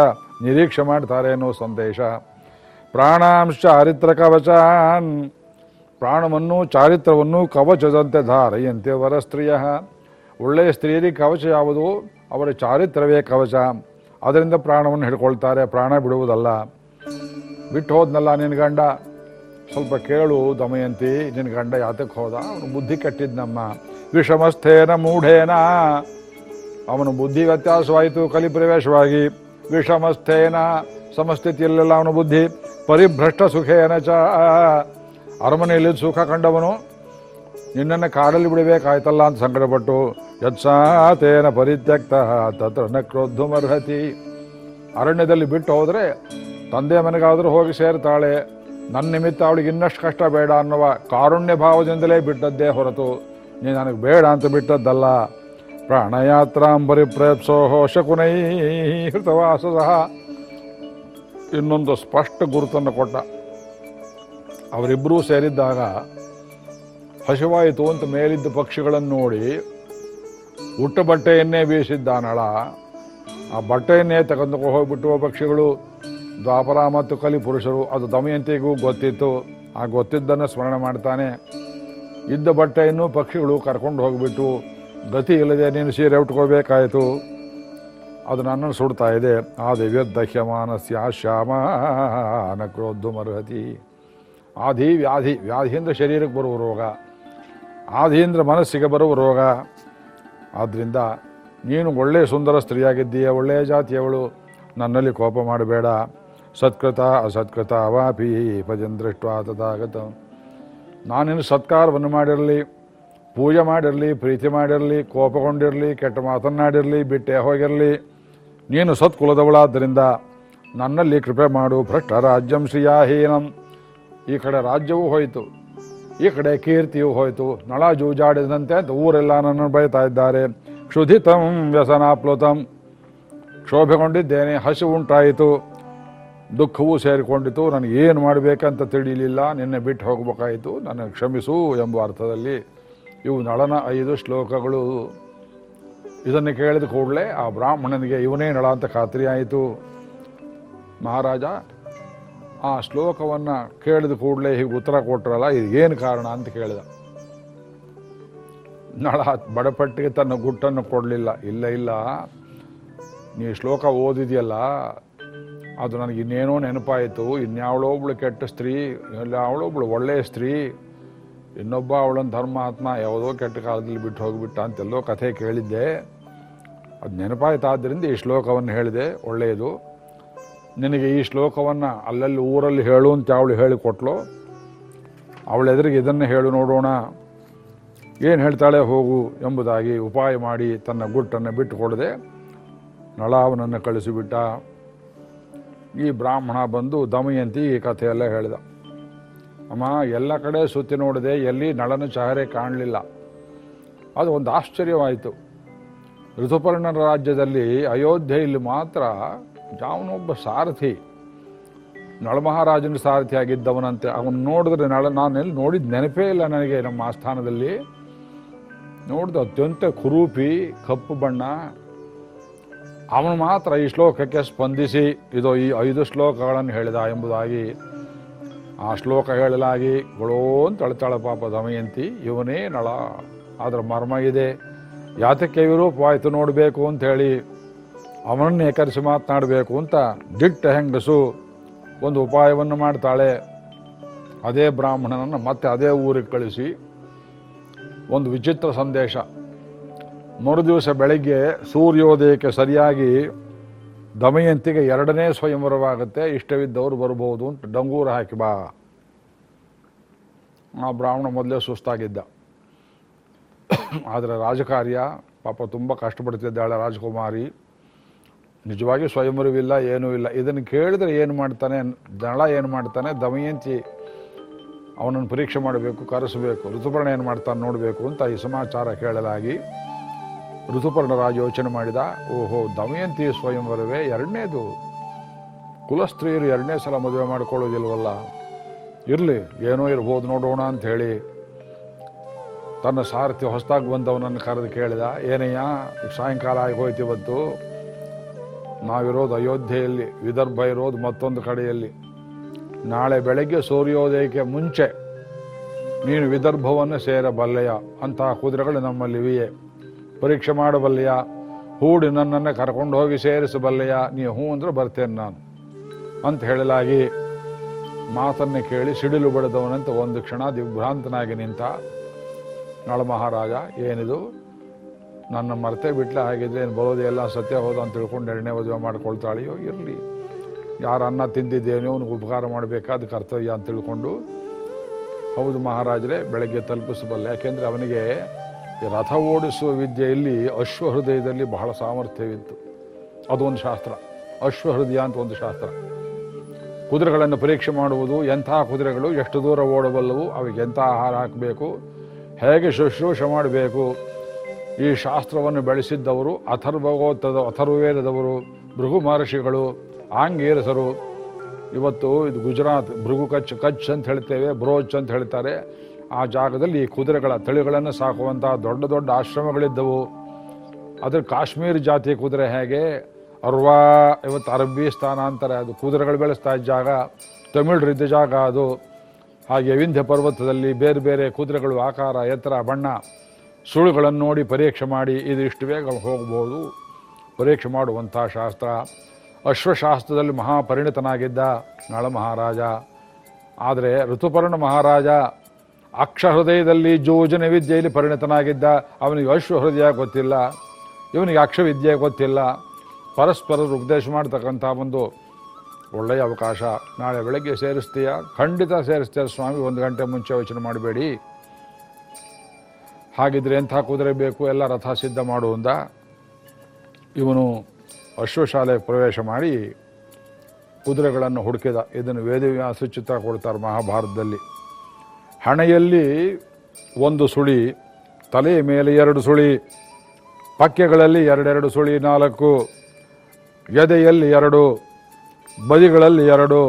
Speaker 1: ನಿರೀಕ್ಷೆ ಮಾಡ್ತಾರೆ ಅನ್ನೋ ಸಂದೇಶ. ಪ್ರಾಣಾಂಶ ಚಾರಿತ್ರ ಕವಚಾನ್. ಪ್ರಾಣವನ್ನು ಚಾರಿತ್ರವನ್ನು ಕವಚದಂತೆ ಧಾರೆಯಂತೆ ವರ ಸ್ತ್ರೀಯ ಒಳ್ಳೆಯ ಸ್ತ್ರೀಯರಿಗೆ ಕವಚ ಯಾವುದು? ಅವರ ಚಾರಿತ್ರವೇ ಕವಚ. ಅದರಿಂದ ಪ್ರಾಣವನ್ನು ಹಿಡ್ಕೊಳ್ತಾರೆ. ಪ್ರಾಣ ಬಿಡುವುದಲ್ಲ. ಬಿಟ್ಟು ಹೋದ್ನಲ್ಲ ನಿನ್ನ ಗಂಡ? ಸ್ವಲ್ಪ ಕೇಳು ದಮಯಂತಿ ನಿನ್ನ ಗಂಡ ಯಾತಕ್ಕೆ ಹೋದ? ಅವನು ಬುದ್ಧಿ ಕಟ್ಟಿದ್ನಮ್ಮ. ವಿಷಮಸ್ಥೇನ ಮೂಢೇನ? ಅವನು ಬುದ್ಧಿ ವ್ಯತ್ಯಾಸವಾಯಿತು ಕಲಿ ಪ್ರವೇಶವಾಗಿ ವಿಷಮಸ್ಥೇನ ಸಮಸ್ಥಿತಿಯಲ್ಲೆಲ್ಲ ಅವನ ಬುದ್ಧಿ. ಪರಿಭ್ರಷ್ಟ ಸುಖೇನ ಚ. ಅರಮನೆಯಲ್ಲಿ ಸುಖ ಕಂಡವನು. ನಿನ್ನನ್ನು ಕಾಡಲ್ಲಿ ಬಿಡಬೇಕಾಯ್ತಲ್ಲ ಅಂತ ಸಂಕಟಪಟ್ಟು ಯತ್ಸಾತೇನ ಪರಿತ್ಯಕ್ತ ತತ್ರ ನ ಕ್ರೋದ್ಧುಮರ್ಹತಿ. ಅರಣ್ಯದಲ್ಲಿ ಬಿಟ್ಟು ಹೋದರೆ ತಂದೆ ಮನೆಗಾದರೂ ಹೋಗಿ ಸೇರ್ತಾಳೆ. ನನ್ನ ನಿಮಿತ್ತ ಅವಳಿಗೆ ಇನ್ನಷ್ಟು ಕಷ್ಟ ಬೇಡ ಅನ್ನುವ ಕಾರುಣ್ಯ ಭಾವದಿಂದಲೇ ಬಿಟ್ಟದ್ದೇ ಹೊರತು ನೀ ನನಗೆ ಬೇಡ ಅಂತ ಬಿಟ್ಟದ್ದಲ್ಲ. ಪ್ರಾಣಯಾತ್ರಾಂಬರಿ ಪ್ರಯತ್ಸೋಹೋ ಶಕುನೈ ಸಹ ಇನ್ನೊಂದು ಸ್ಪಷ್ಟ ಗುರುತನ್ನು ಕೊಟ್ಟ. ಅವರಿಬ್ಬರೂ ಸೇರಿದ್ದಾಗ ಹಸಿವಾಯಿತು ಅಂತ ಮೇಲಿದ್ದ ಪಕ್ಷಿಗಳನ್ನು ನೋಡಿ ಉಟ್ಟ ಬಟ್ಟೆಯನ್ನೇ ಬೀಸಿದ್ದ ನಳ ಆ ಬಟ್ಟೆಯನ್ನೇ ತಗೊಂಡು ಹೋಗ್ಬಿಟ್ಟು ಪಕ್ಷಿಗಳು ದ್ವಾಪರ ಮತ್ತು ಕಲಿ ಪುರುಷರು. ಅದು ದಮಯಂತಿಗೂ ಗೊತ್ತಿತ್ತು. ಆ ಗೊತ್ತಿದ್ದನ್ನು ಸ್ಮರಣೆ ಮಾಡ್ತಾನೆ. ಇದ್ದ ಬಟ್ಟೆಯನ್ನು ಪಕ್ಷಿಗಳು ಕರ್ಕೊಂಡು ಹೋಗಿಬಿಟ್ಟು, ಗತಿ ಇಲ್ಲದೆ ನೀನು ಸೀರೆ ಉಟ್ಕೋಬೇಕಾಯಿತು ಅದು ನನ್ನನ್ನು ಸುಡ್ತಾ ಇದೆ. ಆ ದಿವ್ಯದಹ್ಯಮಾನಸ್ಯ ಶ್ಯಾಮ ಅನಕ್ರೋದ್ದು ಮರ್ಹತಿ. ಆಧಿ ವ್ಯಾಧಿ ವ್ಯಾಧಿಯಿಂದ ಶರೀರಕ್ಕೆ ಬರುವ ರೋಗ. ಆದಿಯಿಂದ ಮನಸ್ಸಿಗೆ ಬರುವ ರೋಗ. ಆದ್ದರಿಂದ ನೀನು ಒಳ್ಳೆಯ ಸುಂದರ ಸ್ತ್ರೀಯಾಗಿದ್ದೀಯ, ಒಳ್ಳೆಯ ಜಾತಿಯವಳು. ನನ್ನಲ್ಲಿ ಕೋಪ ಮಾಡಬೇಡ. ಸತ್ಕೃತ, ಅಸತ್ಕೃತ, ಅವಾಪಿ ಪಜಂದೃಷ್ಟ ತಥಾಗತ. ನಾನಿನ್ನು ಸತ್ಕಾರವನ್ನು ಮಾಡಿರಲಿ, ಪೂಜೆ ಮಾಡಿರಲಿ, ಪ್ರೀತಿ ಮಾಡಿರಲಿ, ಕೋಪಗೊಂಡಿರಲಿ, ಕೆಟ್ಟ ಮಾತನ್ನಾಡಿರಲಿ, ಬಿಟ್ಟೆ ಹೋಗಿರಲಿ. ನೀನು ಸತ್ಕುಲದವಳಾದ್ದರಿಂದ ನನ್ನಲ್ಲಿ ಕೃಪೆ ಮಾಡು, ಭ್ರಷ್ಟ ರಾಜ್ಯಂ ಶ್ರೀಯಾಹೀನಂ. ಈ ಕಡೆ ರಾಜ್ಯವೂ ಹೋಯಿತು. ಈ ಕಡೆ ಕೀರ್ತಿಯು ಹೋಯಿತು. ನಳ ಜೂಜಾಡಿದಂತೆ ಅಂತ ಊರೆಲ್ಲ ನನ್ನನ್ನು ಬೈತಾ ಇದ್ದಾರೆ. ಕ್ಷುಧಿತಂ ವ್ಯಸನಾಪ್ಲುತಂ. ಕ್ಷೋಭೆಗೊಂಡಿದ್ದೇನೆ ಹಸು ಉಂಟಾಯಿತು. ದುಃಖವೂ ಸೇರಿಕೊಂಡಿತು. ನನಗೆ ಏನು ಮಾಡಬೇಕಂತ ತಿಳಿಯಲಿಲ್ಲ ನಿನ್ನೆ ಬಿಟ್ಟು ಹೋಗಬೇಕಾಯಿತು. ನನಗೆ ಕ್ಷಮಿಸು ಎಂಬ ಅರ್ಥದಲ್ಲಿ ಇವು ನಳನ ಐದು ಶ್ಲೋಕಗಳು. ಇದನ್ನು ಕೇಳಿದ ಕೂಡಲೇ ಆ ಬ್ರಾಹ್ಮಣನಿಗೆ ಇವನೇ ನಳ ಅಂತ ಖಾತ್ರಿಯಾಯಿತು. ಮಹಾರಾಜ ಆ ಶ್ಲೋಕವನ್ನು ಕೇಳಿದ ಕೂಡಲೇ ಹೀಗೆ ಉತ್ತರ ಕೊಟ್ಟರಲ್ಲ ಇದು ಏನು ಕಾರಣ ಅಂತ ಕೇಳಿದ. ನಳ ಬಡಪಟ್ಟಿಗೆ ತನ್ನ ಗುಟ್ಟನ್ನು ಕೊಡಲಿಲ್ಲ. ಇಲ್ಲ ಇಲ್ಲ. ನೀ ಶ್ಲೋಕ ಓದಿದೆಯಲ್ಲ, ಅದು ನನಗೆ ಇನ್ನೇನೋ ನೆನಪಾಯಿತು. ಇನ್ಯಾವಳೋ ಒಬ್ಳು ಕೆಟ್ಟ ಸ್ತ್ರೀ ಯಾವಳೋ ಒಬ್ಳು ಒಳ್ಳೆಯ ಸ್ತ್ರೀ, ಇನ್ನೊಬ್ಬ ಅವಳನ್ನು ಧರ್ಮಾತ್ಮ ಯಾವುದೋ ಕೆಟ್ಟ ಕಾಲದಲ್ಲಿ ಬಿಟ್ಟು ಹೋಗಿಬಿಟ್ಟ ಅಂತೆಲ್ಲೋ ಕಥೆ ಕೇಳಿದ್ದೆ. ಅದು ನೆನಪಾಯ್ತಾದ್ದರಿಂದ ಈ ಶ್ಲೋಕವನ್ನು ಹೇಳಿದೆ. ಒಳ್ಳೆಯದು. ನಿನಗೆ ಈ ಶ್ಲೋಕವನ್ನು ಅಲ್ಲಲ್ಲಿ ಊರಲ್ಲಿ ಹೇಳು ಅಂತ ಅವಳು ಹೇಳಿಕೊಟ್ಲು. ಅವಳ ಎದುರಿಗೆ ಇದನ್ನು ಹೇಳು ನೋಡೋಣ. ಏನು ಹೇಳ್ತಾಳೆ ಹೋಗು ಎಂಬುದಾಗಿ ಉಪಾಯ ಮಾಡಿ ತನ್ನ ಗುಟ್ಟನ್ನು ಬಿಟ್ಟು ಕೊಡದೆ ನಳ ಅವನನ್ನು ಕಳಿಸಿಬಿಟ್ಟ. ಈ ಬ್ರಾಹ್ಮಣ ಬಂದು ದಮಯಂತಿ ಈ ಕಥೆಯೆಲ್ಲ ಹೇಳಿದ. ಅಮ್ಮ, ಎಲ್ಲ ಕಡೆ ಸುತ್ತಿ ನೋಡಿದೆ ಎಲ್ಲಿ ನಳನ ಚಹರೆ ಕಾಣಲಿಲ್ಲ. ಅದು ಒಂದು ಆಶ್ಚರ್ಯವಾಯಿತು. ಋತುಪರ್ಣನ ರಾಜ್ಯದಲ್ಲಿ ಅಯೋಧ್ಯೆಯಲ್ಲಿ ಮಾತ್ರ ಯಾವನೊಬ್ಬ ಸಾರಥಿ. ನಳಮಹಾರಾಜನ ಸಾರಥಿ ಆಗಿದ್ದವನಂತೆ ಅವನು ನೋಡಿದ್ರೆ ನಳ, ನಾನೆಲ್ಲಿ ನೋಡಿದ ನೆನಪೇ ಇಲ್ಲ ನನಗೆ ನಮ್ಮ ಆಸ್ಥಾನದಲ್ಲಿ. ನೋಡಿದ ಅತ್ಯಂತ ಕುರೂಪಿ, ಕಪ್ಪು ಬಣ್ಣ. ಅವನು ಮಾತ್ರ ಈ ಶ್ಲೋಕಕ್ಕೆ ಸ್ಪಂದಿಸಿ, ಇದು ಈ ಐದು ಶ್ಲೋಕಗಳನ್ನು ಹೇಳಿದ ಎಂಬುದಾಗಿ, ಆ ಶ್ಲೋಕ ಹೇಳಲಾಗಿ, ಗೊಳೋ ಅಂತ ಪಾಪ ದಮಯಂತಿ, ಇವನೇ ನಳ. ಅದರ ಮರ್ಮ ಇದೆ. ಯಾತಕ್ಕೆ ವಿರೂಪವಾಯಿತು ನೋಡಬೇಕು ಅಂತ ಹೇಳಿ ಅವನನ್ನೇ ಕರೆಸಿ ಮಾತನಾಡಬೇಕು ಅಂತ ದಿಟ್ಟ ಹೆಂಗಸು ಒಂದು ಉಪಾಯವನ್ನು ಮಾಡ್ತಾಳೆ. ಅದೇ ಬ್ರಾಹ್ಮಣನನ್ನು ಮತ್ತೆ ಅದೇ ಊರಿಗೆ ಕಳಿಸಿ ಒಂದು ವಿಚಿತ್ರ ಸಂದೇಶ. ಮರುದಿವಸ ಬೆಳಗ್ಗೆ ಸೂರ್ಯೋದಯಕ್ಕೆ ಸರಿಯಾಗಿ ದಮಯಂತಿಗೆ ಎರಡನೇ ಸ್ವಯಂವರವಾಗುತ್ತೆ, ಇಷ್ಟವಿದ್ದವರು ಬರಬಹುದು ಅಂತ ಡಂಗೂರ ಹಾಕಿ ಬಾ. ಆ ಬ್ರಾಹ್ಮಣ ಮೊದಲೇ ಸುಸ್ತಾಗಿದ್ದ. ಆದರೆ ರಾಜಕಾರ್ಯ ಪಾಪ ತುಂಬ ಕಷ್ಟಪಡ್ತಿದ್ದಾಳೆ ರಾಜಕುಮಾರಿ. ನಿಜವಾಗಿ ಸ್ವಯಂವರವಿಲ್ಲ, ಏನೂ ಇಲ್ಲ. ಇದನ್ನು ಕೇಳಿದ್ರೆ ಏನು ಮಾಡ್ತಾನೆ, ದಳ ಏನು ಮಾಡ್ತಾನೆ, ದಮಯಂತಿ ಅವನನ್ನು ಪರೀಕ್ಷೆ ಮಾಡಬೇಕು, ಕರೆಸಬೇಕು, ಋತುಪರ್ಣ ಏನು ಮಾಡ್ತಾನೆ ನೋಡಬೇಕು ಅಂತ ಈ ಸಮಾಚಾರ ಕೇಳಲಾಗಿ ಋತುಪರ್ಣ ರಾಜ ಯೋಚನೆ ಮಾಡಿದ, ಓಹೋ, ದಮಯಂತಿ ಸ್ವಯಂವರವೇ ಎರಡನೇದು. ಕುಲಸ್ತ್ರೀಯರು ಎರಡನೇ ಸಲ ಮದುವೆ ಮಾಡಿಕೊಳ್ಳೋದಿಲ್ವಲ್ಲ? ಇರಲಿ, ಏನೋ ಇರ್ಬೋದು ನೋಡೋಣ ಅಂತ ಹೇಳಿ ತನ್ನ ಸಾರಥಿ ಹೊಸದಾಗಿ ಬಂದವನನ್ನು ಕರೆದು ಕೇಳಿದ, ಏನಯ್ಯ, ಸಾಯಂಕಾಲ ಆಗಿ ಹೋಯ್ತು ಇವತ್ತು? ನಾವಿರೋದು ಅಯೋಧ್ಯೆಯಲ್ಲಿ, ವಿದರ್ಭ ಇರೋದು ಮತ್ತೊಂದು ಕಡೆಯಲ್ಲಿ. ನಾಳೆ ಬೆಳಗ್ಗೆ ಸೂರ್ಯೋದಯಕ್ಕೆ ಮುಂಚೆ ನೀನು ವಿದರ್ಭವನ್ನು ಸೇರಬಲ್ಲೆಯ? ಅಂತಹ ಕುದುರೆಗಳು ನಮ್ಮಲ್ಲಿವೆಯೇ. ಪರೀಕ್ಷೆ ಮಾಡಬಲ್ಲೆಯ? ಹೂಡಿ ನನ್ನನ್ನು ಕರ್ಕೊಂಡು ಹೋಗಿ ಸೇರಿಸಬಲ್ಲೆಯ? ನೀ ಹೂ ಅಂದ್ರೆ ಬರ್ತೇನೆ ನಾನು. ಅಂತ ಹೇಳಲಾಗಿ ಮಾತನ್ನು ಕೇಳಿ ಸಿಡಿಲು ಬಡಿದವನಂತ ಒಂದು ಕ್ಷಣ ದಿಗ್ಭ್ರಾಂತನಾಗಿ ನಿಂತ, ನಳ ಮಹಾರಾಜ, ಏನಿದು? ನನ್ನ ಮರ್ತೆ ಬಿಟ್ಲೆ ಹಾಗಿದ್ರೆ ಏನು ಬರೋದು ಎಲ್ಲ ಸತ್ಯ ಹೋದ ಅಂತ ತಿಳ್ಕೊಂಡು ಎರಡನೇ ಮದುವೆ ಮಾಡ್ಕೊಳ್ತಾಳೆಯೋ ಇರಲಿ. ಯಾರು ಅನ್ನ ತಿಂದಿದ್ದೇನೋ ಅವ್ನಿಗೆ ಉಪಕಾರ ಮಾಡಬೇಕಾದ ಕರ್ತವ್ಯ ಅಂತ ತಿಳ್ಕೊಂಡು, ಹೌದು ಮಹಾರಾಜರೇ, ಬೆಳಗ್ಗೆ ತಲುಪಿಸಬಲ್ಲ. ಯಾಕೆಂದರೆ ಅವನಿಗೆ ರಥ ಓಡಿಸುವ ವಿದ್ಯೆಯಲ್ಲಿ ಅಶ್ವಹೃದಯದಲ್ಲಿ ಬಹಳ ಸಾಮರ್ಥ್ಯವಿತ್ತು. ಅದೊಂದು ಶಾಸ್ತ್ರ. ಅಶ್ವಹೃದಯ ಅಂತ ಒಂದು ಶಾಸ್ತ್ರ. ಕುದುರೆಗಳನ್ನು ಪರೀಕ್ಷೆ ಮಾಡುವುದು, ಎಂಥ ಕುದುರೆಗಳು, ಎಷ್ಟು ದೂರ ಓಡಬಲ್ಲವು, ಅವಿಗೆ ಎಂಥ ಆಹಾರ ಹಾಕಬೇಕು, ಹೇಗೆ ಶುಶ್ರೂಷೆ ಮಾಡಬೇಕು ಈ ಶಾಸ್ತ್ರವನ್ನು ಬೆಳೆಸಿದ್ದವರು ಅಥರ್ವಗೋತದ ಅಥರ್ವೇದದವರು ಭೃಗು ಮಹರ್ಷಿಗಳು, ಆಂಗೇರಸರು. ಇವತ್ತು ಇದು ಗುಜರಾತ್ ಭೃಗು ಕಚ್ ಕಚ್ ಅಂತ ಹೇಳ್ತೇವೆ, ಬ್ರೋಚ್ ಅಂತ ಹೇಳ್ತಾರೆ. ಆ ಜಾಗದಲ್ಲಿ ಈ ಕುದುರೆಗಳ ತಳಿಗಳನ್ನು ಸಾಕುವಂಥ ದೊಡ್ಡ ದೊಡ್ಡ ಆಶ್ರಮಗಳಿದ್ದವು. ಅದ್ರ ಕಾಶ್ಮೀರ ಜಾತಿಯ ಕುದುರೆ ಹೇಗೆ? ಅರ್ವಾ ಇವತ್ತು ಅರಬ್ಬಿ ಸ್ಥಾನ ಅಂತಾರೆ, ಅದು ಕುದುರೆಗಳು ಬೆಳೆಸ್ತಾ ಇದ್ದ ಜಾಗ. ತಮಿಳರಿದ್ದ ಜಾಗ ಅದು. ಹಾಗೆ ವಿಂಧ್ಯ ಪರ್ವತದಲ್ಲಿ ಬೇರೆ ಬೇರೆ ಕುದುರೆಗಳು, ಆಕಾರ, ಎತ್ತರ, ಬಣ್ಣ. ಸುಳುಗಳನ್ನು ನೋಡಿ ಪರೀಕ್ಷೆ ಮಾಡಿ ಇದು ಇಷ್ಟು ಬೇಗ ಹೋಗ್ಬೋದು. ಪರೀಕ್ಷೆ ಮಾಡುವಂಥ ಶಾಸ್ತ್ರ. ಅಶ್ವಶಾಸ್ತ್ರದಲ್ಲಿ ಮಹಾಪರಿಣಿತನಾಗಿದ್ದ ನಳ ಮಹಾರಾಜ. ಆದರೆ ಋತುಪರ್ಣ ಮಹಾರಾಜ ಅಕ್ಷಹೃದಯದಲ್ಲಿ ಜೋಜನ ವಿದ್ಯೆಯಲ್ಲಿ ಪರಿಣಿತನಾಗಿದ್ದ ಅವನಿಗೆ ಅಶ್ವಹೃದಯ ಗೊತ್ತಿಲ್ಲ, ಇವನಿಗೆ ಅಕ್ಷವಿದ್ಯೆ ಗೊತ್ತಿಲ್ಲ. ಪರಸ್ಪರರು ಉಪದೇಶ ಮಾಡ್ತಕ್ಕಂಥ ಒಂದು ಒಳ್ಳೆಯ ಅವಕಾಶ. ನಾಳೆ ಬೆಳಗ್ಗೆ ಸೇರಿಸ್ತೀಯ? ಖಂಡಿತ ಸೇರಿಸ್ತೀಯ ಸ್ವಾಮಿ, ಒಂದು ಗಂಟೆ ಮುಂಚೆ ಯೋಚನೆ ಮಾಡಬೇಡಿ. ಹಾಗಿದ್ರೆ ಎಂಥ ಕುದುರೆ ಬೇಕು? ಎಲ್ಲ ರಥ ಸಿದ್ಧ ಮಾಡುವಂದ ಇವನು ಅಶ್ವಶಾಲೆ ಪ್ರವೇಶ ಮಾಡಿ ಕುದುರೆಗಳನ್ನು ಹುಡುಕಿದ. ಇದನ್ನು ವೇದವ್ಯಾಸ ಚಿತ್ರ ಕೊಡ್ತಾರೆ ಮಹಾಭಾರತದಲ್ಲಿ. ಹಣೆಯಲ್ಲಿ ಒಂದು ಸುಳಿ, ತಲೆಯ ಮೇಲೆ ಎರಡು ಸುಳಿ, ಪಕ್ಕೆಗಳಲ್ಲಿ ಎರಡೆರಡು ಸುಳಿ, ನಾಲ್ಕು, ಎದೆಯಲ್ಲಿ ಎರಡು, ಬದಿಗಳಲ್ಲಿ ಎರಡು,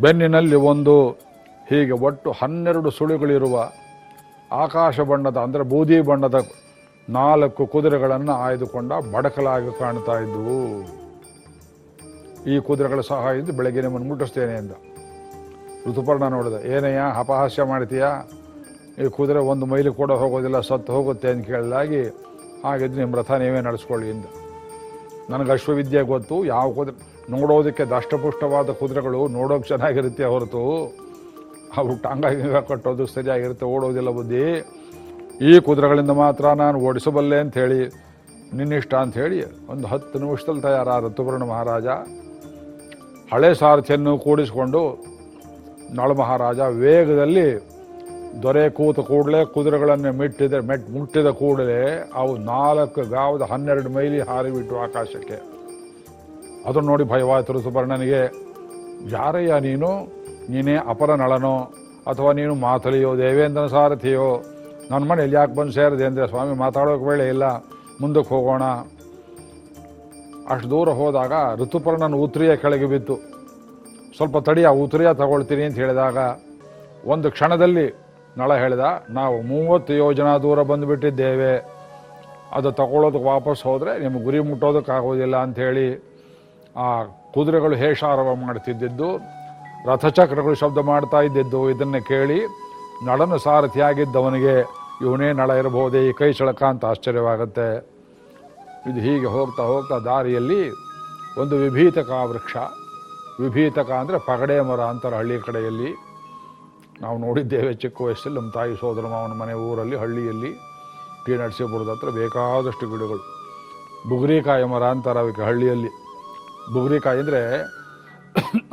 Speaker 1: ಬೆನ್ನಿನಲ್ಲಿ ಒಂದು, ಹೀಗೆ ಒಟ್ಟು ಹನ್ನೆರಡು ಸುಳಿಗಳಿರುವ ಆಕಾಶ ಬಣ್ಣದ, ಅಂದರೆ ಬೂದಿ ಬಣ್ಣದ ನಾಲ್ಕು ಕುದುರೆಗಳನ್ನು ಆಯ್ದುಕೊಂಡ ಬಡಕಲಾಗಿ ಕಾಣ್ತಾ ಇದ್ದವು ಈ ಕುದುರೆಗಳ ಸಹಾಯದಿಂದ ಬೆಳಗ್ಗೆ ನಿಮ್ಮನ್ನು ಮುಟ್ಟಿಸ್ತೇನೆ ಎಂದ ಋತುಪರ್ಣ ನೋಡಿದೆ, ಏನಯ್ಯ, ಅಪಹಾಸ್ಯ ಮಾಡ್ತೀಯಾ? ಈ ಕುದುರೆ ಒಂದು ಮೈಲು ಕೂಡ ಹೋಗೋದಿಲ್ಲ, ಸತ್ತು ಹೋಗುತ್ತೆ ಅಂತ ಕೇಳಲಾಗಿ ಹಾಗಿದ್ರೆ ನಿಮ್ಮ ರಥ ನೀವೇ ನಡೆಸ್ಕೊಳ್ಳಿ ಎಂದ ನನಗೆ ಅಶ್ವವಿದ್ಯೆ ಗೊತ್ತು, ಯಾವ ಕುದುರೆ, ನೋಡೋದಕ್ಕೆ ದಷ್ಟಪುಷ್ಟವಾದ ಕುದುರೆಗಳು ನೋಡೋಕೆ ಚೆನ್ನಾಗಿರುತ್ತೆ ಹೊರತು. ಅವು ಟಾಂಗ ಕಟ್ಟೋದು ಸರಿಯಾಗಿರುತ್ತೆ, ಓಡೋದಿಲ್ಲ ಬುದ್ಧಿ. ಈ ಕುದುರೆಗಳಿಂದ ಮಾತ್ರ ನಾನು ಓಡಿಸಬಲ್ಲೆ ಅಂತ ಹೇಳಿ, ನಿನ್ನಿಷ್ಟ ಅಂತ ಹೇಳಿ ಒಂದು ಹತ್ತು ನಿಮಿಷದಲ್ಲಿ ತಯಾರಾದ ಋತುಪರ್ಣ ಮಹಾರಾಜ ಹಳೆ ಸಾರಥಿಯನ್ನು ಕೂಡಿಸಿಕೊಂಡು ನಳ ಮಹಾರಾಜ ವೇಗದಲ್ಲಿ ದೊರೆ ಕೂತ ಕೂಡಲೇ ಕುದುರೆಗಳನ್ನು ಮೆಟ್ಟಿದ, ಮೆಟ್, ಮುಟ್ಟಿದ ಕೂಡಲೇ ಅವು ನಾಲ್ಕು ಗಾವದ ಹನ್ನೆರಡು ಮೈಲಿ ಹಾರಿಬಿಟ್ಟು ಆಕಾಶಕ್ಕೆ. ಅದನ್ನು ನೋಡಿ ಭಯವಾಯಿತು ಋತುಪರ್ಣನಿಗೆ ಯಾರಯ್ಯ ನೀನು? ನೀನೇ ಅಪರ ನಳನೋ ಅಥವಾ ನೀನು ಮಾತಲಿಯೋ, ದೇವೇಂದ್ರನ ಸಾರಥಿಯೋ ನನ್ನ ಮನೆಯಲ್ಲಿ ಯಾಕೆ ಬಂದು ಸೇರಿದೆ ಅಂದರೆ ಸ್ವಾಮಿ ಮಾತಾಡೋಕೆ ವೇಳೆ ಇಲ್ಲ, ಮುಂದಕ್ಕೆ ಹೋಗೋಣ. ಅಷ್ಟು ದೂರ ಹೋದಾಗ ಋತುಪರ್ಣನ ಉತ್ರಿಯ ಕೆಳಗೆ ಬಿತ್ತು ಸ್ವಲ್ಪ ತಡಿಯ ಉತ್ರಿಯ ತಗೊಳ್ತೀನಿ ಅಂತ ಹೇಳಿದಾಗ ಒಂದು ಕ್ಷಣದಲ್ಲಿ ನಳ ಹೇಳಿದ, ನಾವು ಮೂವತ್ತು ಯೋಜನಾ ದೂರ ಬಂದುಬಿಟ್ಟಿದ್ದೇವೆ, ಅದು ತಗೊಳ್ಳೋದಕ್ಕೆ ವಾಪಸ್ ಹೋದರೆ ನಿಮ್ಗೆ ಗುರಿ ಮುಟ್ಟೋದಕ್ಕಾಗೋದಿಲ್ಲ ಅಂಥೇಳಿ ಆ ಕುದುರೆಗಳು ಹೇಷಾರವ ಮಾಡ್ತಿದ್ದಿದ್ದು ರಥಚಕ್ರಗಳು ಶಬ್ದ ಮಾಡ್ತಾ ಇದ್ದಿದ್ದು, ಇದನ್ನು ಕೇಳಿ ನಳನ ಸಾರಥಿಯಾಗಿದ್ದವನಿಗೆ ಇವನೇ ನಳ ಇರಬಹುದೇ, ಈ ಕೈ ಚಳಕ ಅಂತ ಆಶ್ಚರ್ಯವಾಗುತ್ತೆ. ಇದು ಹೀಗೆ ಹೋಗ್ತಾ ಹೋಗ್ತಾ ದಾರಿಯಲ್ಲಿ ಒಂದು ವಿಭೀತಕ ವೃಕ್ಷ, ವಿಭೀತಕ ಅಂದರೆ ಪಗಡೆ ಮರ ಅಂತಾರೆ ಹಳ್ಳಿ ಕಡೆಯಲ್ಲಿ. ನಾವು ನೋಡಿದ್ದೇವೆ ಚಿಕ್ಕ ವಯಸ್ಸಲ್ಲಿ ನಮ್ಮ ತಾಯಿ ಸೋದರ ಮಾವನ ಮನೆ ಊರಲ್ಲಿ, ಹಳ್ಳಿಯಲ್ಲಿ, ಟಿ ನರಸೀಪುರದ ಹತ್ರ ಬೇಕಾದಷ್ಟು ಗಿಡಗಳು. ಬುಗುರಿಕಾಯಿ ಮರ ಅಂತಾರೆ ಅವಕ್ಕೆ ಹಳ್ಳಿಯಲ್ಲಿ. ಬುಗುರಿಕಾಯಿ ಅಂದರೆ